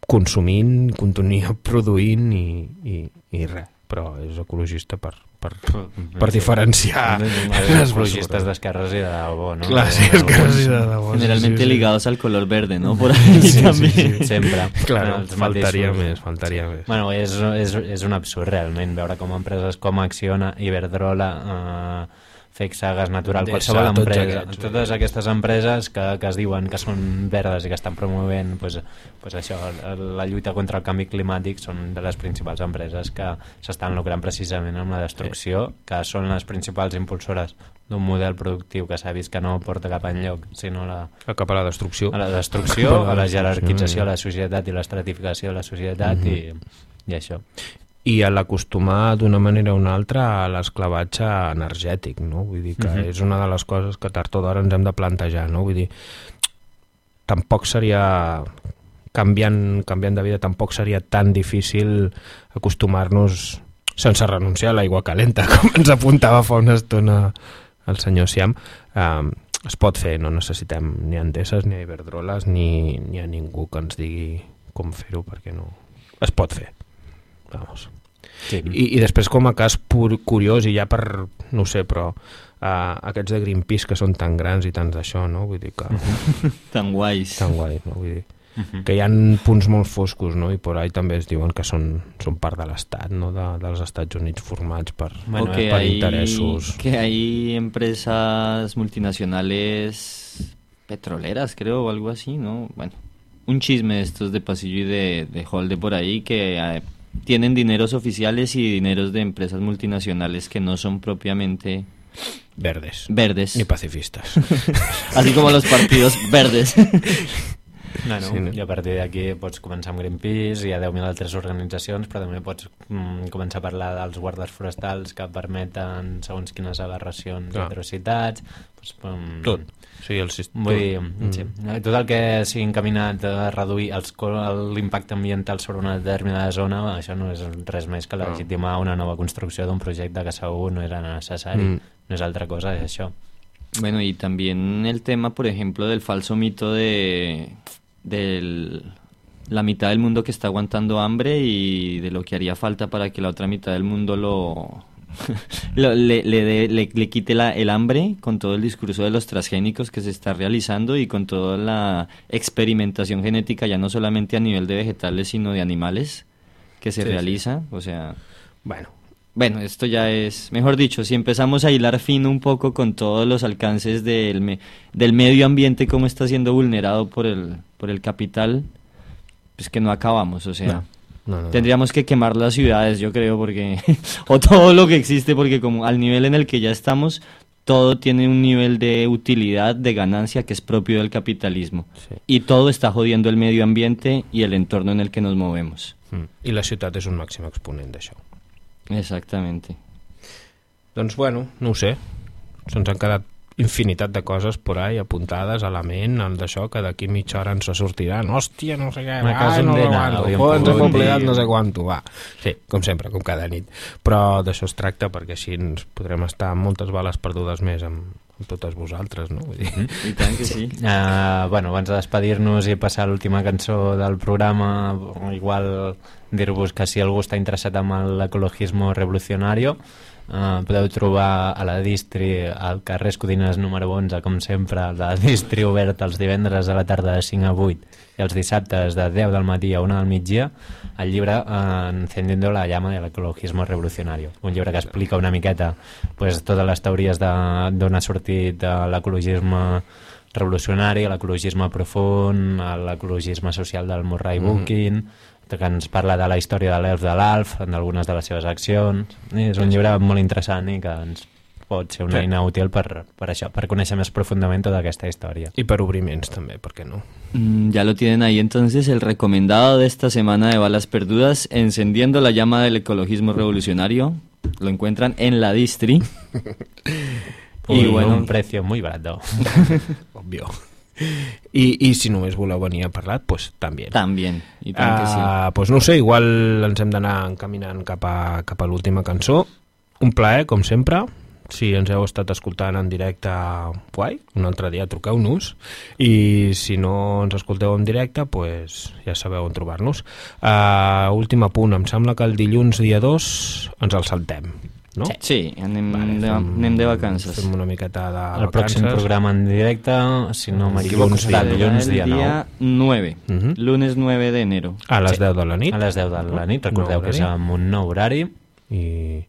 consumint, continua produint i, i, i res però és ecologista per, per, <laughs> per diferenciar <laughs> les ecologistes d'esquerres i de debò, ¿no? Clar, sí, esquerres i de debò. Generalmente sí, sí. ligados al color verde, ¿no? Por <laughs> ahí sí, també. Sí, sí. Sempre. Claro, faltaria més, faltaria més. Bueno, és, és, és un absurd realment veure com empreses com Acciona, Iberdrola, eh, Fexa, Gas Natural, Desa, qualsevol empresa, aquests, totes aquestes empreses que, que es diuen que són verdes i que estan promovent pues, pues això, la lluita contra el canvi climàtic són de les principals empreses que s'estan lucrant precisament amb la destrucció, sí. que són les principals impulsores d'un model productiu que s'ha vist que no porta cap enlloc, sinó la, cap a la destrucció. A la destrucció, a la jerarquització de la societat i l'estratificació de la societat mm -hmm. i, i això i a l'acostumar d'una manera o una altra a l'esclavatge energètic, no? Vull dir que uh mhm. -huh. és una de les coses que tard o d'hora ens hem de plantejar, no? Vull dir, tampoc seria canviant, canviant de vida tampoc seria tan difícil acostumar-nos sense renunciar a l'aigua calenta, <laughs> com ens apuntava fa una estona el senyor Siam, eh, es pot fer, no necessitem ni endeses, ni iberdroles, ni, ni a ningú que ens digui com fer-ho, perquè no... Es pot fer. Vamos. Sí. I, I després com a cas pur, curiós i ja per, no sé, però uh, aquests de Greenpeace que són tan grans i tants d'això, no? Vull dir que... <laughs> tan guais. Tan guais, no? Vull dir uh -huh. que hi han punts molt foscos, no? I por ahí també es diuen que són, són part de l'Estat, no? De, dels Estats Units formats per, bueno, per hay, interessos. Que hay empresas multinacionales petroleras, creo, o algo así, ¿no? Bueno, un chisme estos de pasillo y de, de hall de por ahí que eh, tienen dineros oficiales y dineros de empresas multinacionales que no son propiamente verdes. Verdes. Ni pacifistas. <laughs> Así como los partidos verdes. <laughs> No, no. Sí, no? I a partir d'aquí pots començar amb Greenpeace, hi ha 10.000 altres organitzacions, però també pots mm, començar a parlar dels guardes forestals que permeten segons quines aberracions i atrocitats. Doncs, mm, Tot. Sí, el sistema. Vull dir, mm. sí, tot el que sigui encaminat a reduir l'impacte ambiental sobre una determinada zona, això no és res més que legitimar una nova construcció d'un projecte que segur no era necessari. Mm. No és altra cosa, és això. Bueno, y también el tema, por ejemplo, del falso mito de del- la mitad del mundo que está aguantando hambre y de lo que haría falta para que la otra mitad del mundo lo, <laughs> le, le, le- le quite la- el hambre con todo el discurso de los transgénicos que se está realizando y con toda la experimentación genética, ya no solamente a nivel de vegetales, sino de animales que se Sí, sí. realiza. O sea, Bueno, bueno, esto ya es, mejor dicho, si empezamos a hilar fino un poco con todos los alcances del, me- del medio ambiente, cómo está siendo vulnerado por el, por el capital, pues que no acabamos, o sea, No, no, no. tendríamos que quemar las ciudades, yo creo, porque, <laughs> o todo lo que existe, porque como al nivel en el que ya estamos, todo tiene un nivel de utilidad, de ganancia que es propio del capitalismo. Sí. Y todo está jodiendo el medio ambiente y el entorno en el que nos movemos. Mm. I la ciutat és un màxim exponent d'això. Exactamente. Doncs bueno, no ho sé. Se'ns han quedat infinitat de coses por ahí apuntades a la ment, el d'això que d'aquí mitja hora ens sortiran. Hòstia, no sé què, ai, no sé ondena, quanto, ens hem oblidat no sé quanto, va. Sí, com sempre, com cada nit. Però d'això es tracta perquè així ens podrem estar amb moltes bales perdudes més amb totes vosaltres, no? Vull dir, Y tan que sí. Uh, <laughs> bueno, abans de despedir-nos i passar l'última cançó del programa, igual dir-vos que si algú està interessat en l'ecologisme revolucionario, uh, podeu trobar a la Distri al carrer Escudines número 11, com sempre, la Distri oberta els divendres a la tarda de 5 a 8 i els dissabtes de 10 del matí a 1 del migdia, el llibre uh, Encendiendo la llama de l'ecologisme revolucionario. Un llibre que explica una miqueta pues, totes les teories d'on ha sortit uh, l'ecologisme revolucionari, l'ecologisme profund, l'ecologisme social del Murray Bookchin, que ens parla de la història de l'elf de l'Alf, d'algunes de les seves accions. I és un llibre molt interessant i que ens pot ser una Sí. eina útil per, per això, per conèixer més profundament tota aquesta història. I per obrir ments també, per què no? Mm, Ya lo tienen ahí entonces el recomendado de esta semana de Balas Perdudas, Encendiendo la llama del ecologismo revolucionario. Lo encuentran en la Distri. <laughs> I I bueno, un precio muy barato. <laughs> Òbvio. I, I si només voleu venir a parlar, doncs també. también. Y tan que sí. Uh, pues no ho sé, igual ens hem d'anar encaminant cap a, cap a l'última cançó. Un plaer, com sempre. Si ens heu estat escoltant en directe, guai, un altre dia truqueu-nos. I si no ens escolteu en directe, pues ja sabeu on trobar-nos. Uh, últim apunt, em sembla que el dilluns dia 2 ens el saltem, no? Sí, anem, Vale, de, fem- anem de vacances. Fem una miqueta de El pròxim vacances. programa en directe, si no m'equivoco, Dilluns serà dia dilluns el dia 9. 9. Mhm. Lunes 9 de enero. A les Sí. 10 de la nit. A les 10 de la nit, recordeu Nou que és amb un nou horari. I,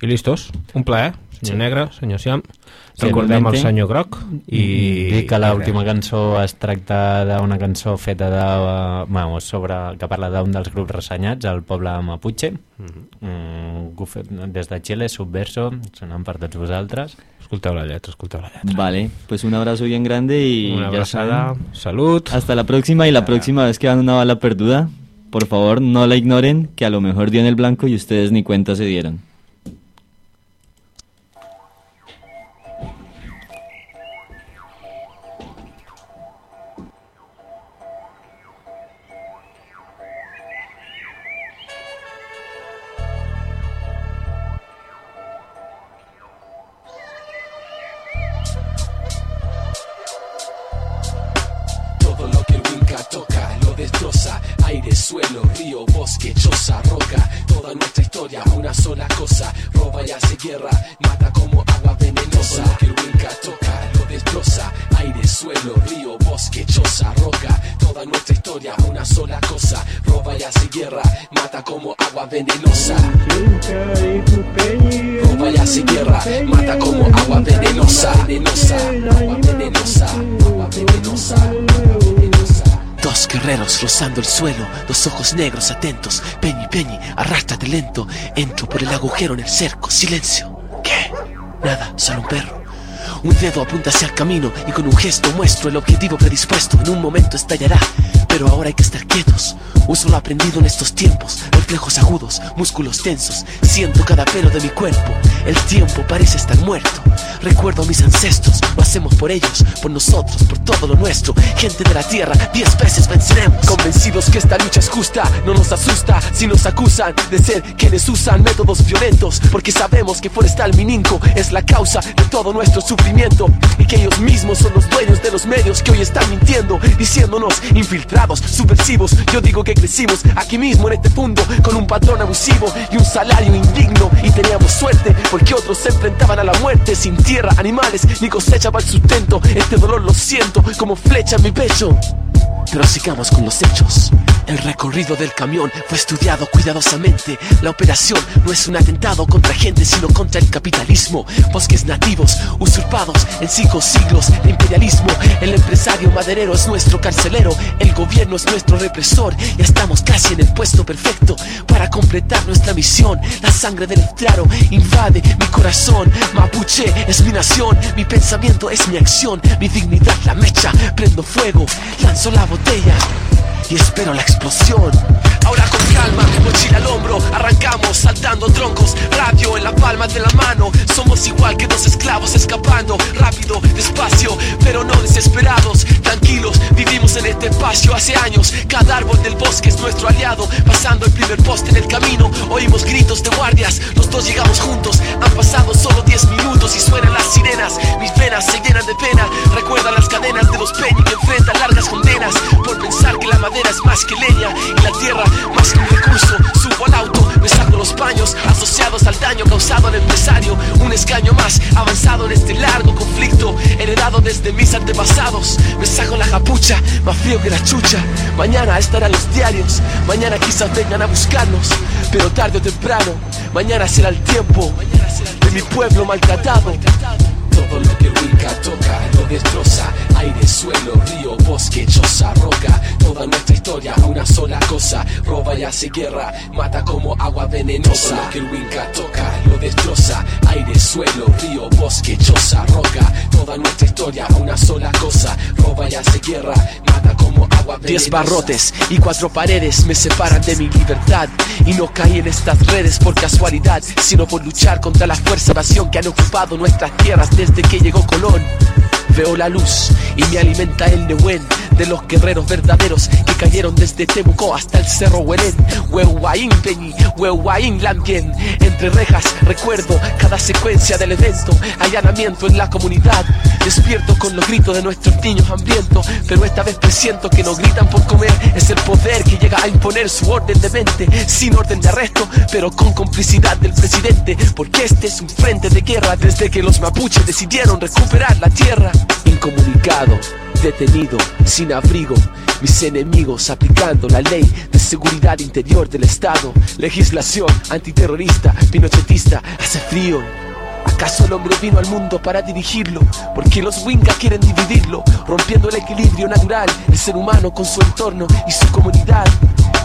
i listos. Un plaer, senyor Sí. Negre, senyor Siam. Sí, Recordem el senyor Groc. I, I dic que l'última cançó es tracta d'una cançó feta de, uh, bueno, sobre, que parla d'un dels grups ressenyats, el poble Mapuche, mm, grup fet des de Xile, Subverso, sonant per tots vosaltres. Escolteu la lletra, escolteu la lletra. Vale, pues un abrazo bien grande y Una saben. salut. Hasta la próxima y la próxima vez que van una bala perduda, por favor no la ignoren, que a lo mejor dio en el blanco y ustedes ni cuenta se dieron. Atentos. Peñi, Peñi, arrástrate lento. Entro por el agujero en el cerco. Silencio. ¿Qué? Nada, solo un perro. Un dedo apunta hacia el camino y con un gesto muestro el objetivo predispuesto. En un momento estallará. pero ahora hay que estar quietos. Uso lo aprendido en estos tiempos, reflejos agudos, músculos tensos, siento cada pelo de mi cuerpo. El tiempo parece estar muerto. Recuerdo a mis ancestros, lo hacemos por ellos, por nosotros, por todo lo nuestro. Gente de la tierra, diez veces venceremos. Convencidos que esta lucha es justa, no nos asusta si nos acusan de ser quienes usan métodos violentos, porque sabemos que Forestal Mininco es la causa de todo nuestro sufrimiento y que ellos mismos son los dueños de los medios que hoy están mintiendo, diciéndonos infiltrados, subversivos. Yo digo que crecimos aquí mismo en este mundo con un patrón abusivo y un salario indigno y teníamos suerte porque otros se enfrentaban a la muerte sin tierra, animales ni cosecha para el sustento. Este dolor lo siento como flecha en mi pecho. Pero sigamos con los hechos. El recorrido del camión fue estudiado cuidadosamente. La operación no es un atentado contra gente, sino contra el capitalismo. Bosques nativos, usurpados en cinco siglos de imperialismo. El empresario maderero es nuestro carcelero. El gobierno es nuestro represor. Ya estamos casi en el puesto perfecto para completar nuestra misión. La sangre del estraro invade mi corazón. Mapuche es mi nación. Mi pensamiento es mi acción. Mi dignidad la mecha. Prendo fuego. Lanzo la botella y espero la explosión. Ahora con calma, mochila al hombro, arrancamos saltando troncos, radio en la palma de la mano. Somos igual que dos esclavos escapando, rápido, despacio, pero no desesperados. Tranquilos, vivimos en este espacio hace años. Cada árbol del bosque es nuestro aliado. Pasando el primer poste en el camino, oímos gritos de guardias. Los dos llegamos juntos, han pasado solo 10 minutos y suenan las sirenas. Mis venas se llenan de pena. Recuerda las cadenas de los peñi que enfrentan largas condenas por pensar que la madera es más que leña y la tierra más que un recurso. Subo al auto, me saco los paños asociados al daño causado al empresario. Un escaño más avanzado en este largo conflicto, heredado desde mis antepasados. Me saco la capucha, más frío que la chucha. Mañana estarán los diarios, mañana quizás vengan a buscarnos, pero tarde o temprano, mañana será el tiempo de mi pueblo maltratado. Todo lo que el Winca toca destroza Aire, suelo, río, bosque, choza, roca Toda nuestra historia, una sola cosa Roba y hace guerra, mata como agua venenosa lo que el Winca toca lo destroza Aire, suelo, río, bosque, choza, roca Toda nuestra historia, una sola cosa Roba y hace guerra, mata como agua venenosa Diez barrotes y cuatro paredes me separan de mi libertad Y no caí en estas redes por casualidad Sino por luchar contra la fuerza nación que han ocupado nuestras tierras desde que llegó Colón. Veo la luz y me alimenta el Nehuen de los guerreros verdaderos que cayeron desde Temuco hasta el Cerro Huelén. Huehuaín Peñi, Huehuaín Lambien. Entre rejas recuerdo cada secuencia del evento. Allanamiento en la comunidad. Despierto con los gritos de nuestros niños hambrientos. Pero esta vez presiento que no gritan por comer. Es el poder que llega a imponer su orden de mente. Sin orden de arresto, pero con complicidad del presidente. Porque este es un frente de guerra desde que los mapuches decidieron recuperar la tierra. Incomunicado, detenido, sin abrigo. Mis enemigos aplicando la ley de seguridad interior del Estado. Legislación antiterrorista, pinochetista, hace frío. ¿Acaso el hombre vino al mundo para dirigirlo? Porque los Winca quieren dividirlo, rompiendo el equilibrio natural, el ser humano con su entorno y su comunidad.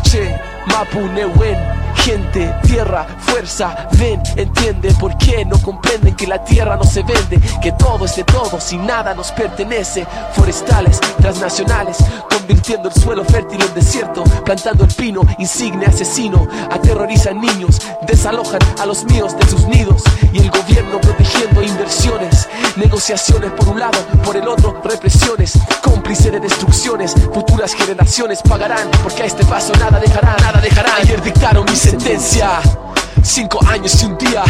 Che, Mapu, Newen, gente, tierra, fuerza, ven, entiende por qué no comprenden que la tierra no se vende, que todo es de todos y nada nos pertenece. Forestales, transnacionales, convirtiendo el suelo fértil en desierto, plantando el pino, insigne asesino, aterrorizan niños, desalojan a los míos de sus nidos y el gobierno protegiendo inversiones, negociaciones por un lado, por el otro represiones, cómplice de destrucciones, futuras generaciones pagarán, porque a este paso nada dejará, nada dejará. Ayer dictaron mi sentencia. Cinco años y un día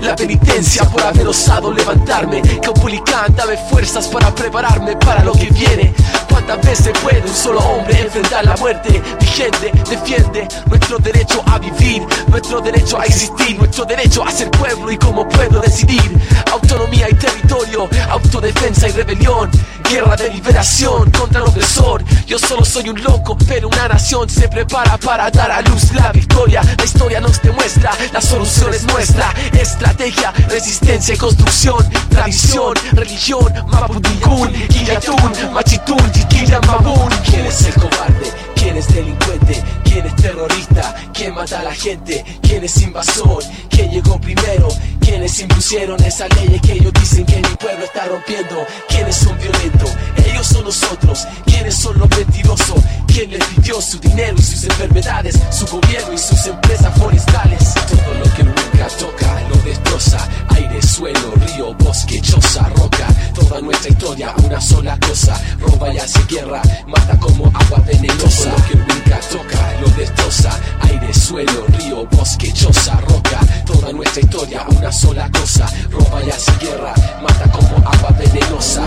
La penitencia por haber osado levantarme. Caupolicán, dame fuerzas para prepararme para lo que viene. ¿Cuántas veces puede un solo hombre enfrentar la muerte? Mi gente defiende nuestro derecho a vivir Nuestro derecho a existir Nuestro derecho a ser pueblo y como pueblo decidir. Autonomía y territorio Autodefensa y rebelión Guerra de liberación contra el opresor. Yo solo soy un loco pero una nación se prepara para dar a luz la victoria. La historia nos demuestra la solución es nuestra. Estrategia, resistencia y construcción. Tradición, religión, mapudingún Guillatún, machitún, chiquilla, mabún ¿Quién es el cobarde? ¿Quién es delincuente, quién es terrorista, quién mata a la gente, quién es invasor, quién llegó primero, quiénes impusieron esas leyes que ellos dicen que mi pueblo está rompiendo, quiénes son violentos, ellos son nosotros, quiénes son los mentirosos, quién les pidió su dinero y sus enfermedades, su gobierno y sus empresas forestales. Todo lo que Wicca toca lo destroza, aire, suelo, río, bosque, choza, roca, toda nuestra historia, una sola cosa, roba y hace guerra, mata como agua venenosa. Lo que Wicca toca lo destroza, aire, suelo, río, bosque, choza, roca, toda nuestra historia, una sola cosa, roba y hace guerra, mata como agua venenosa.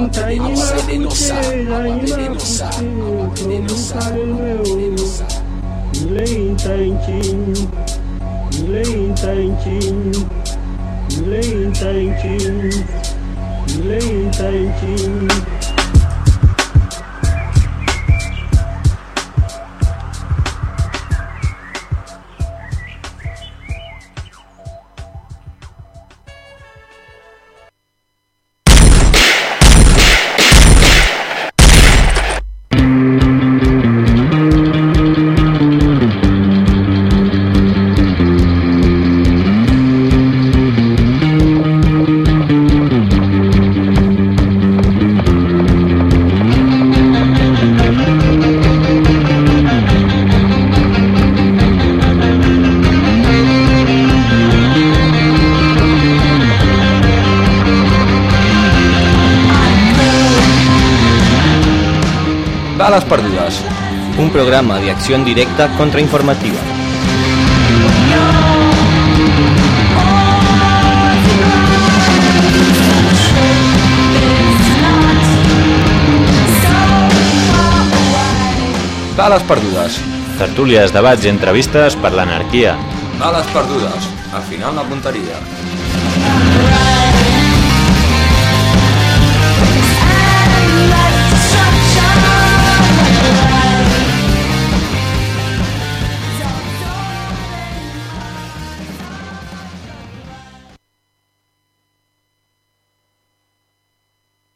Agua venenosa, agua venenosa, agua venenosa, agua venenosa. Mulai tayin mulai tayin thank you. Bales perdudes. Un programa de acción directa contrainformativa. Bales perdudes. Tertúlies, debats i entrevistes per l'anarquia. Bales perdudes. Al final la punteria.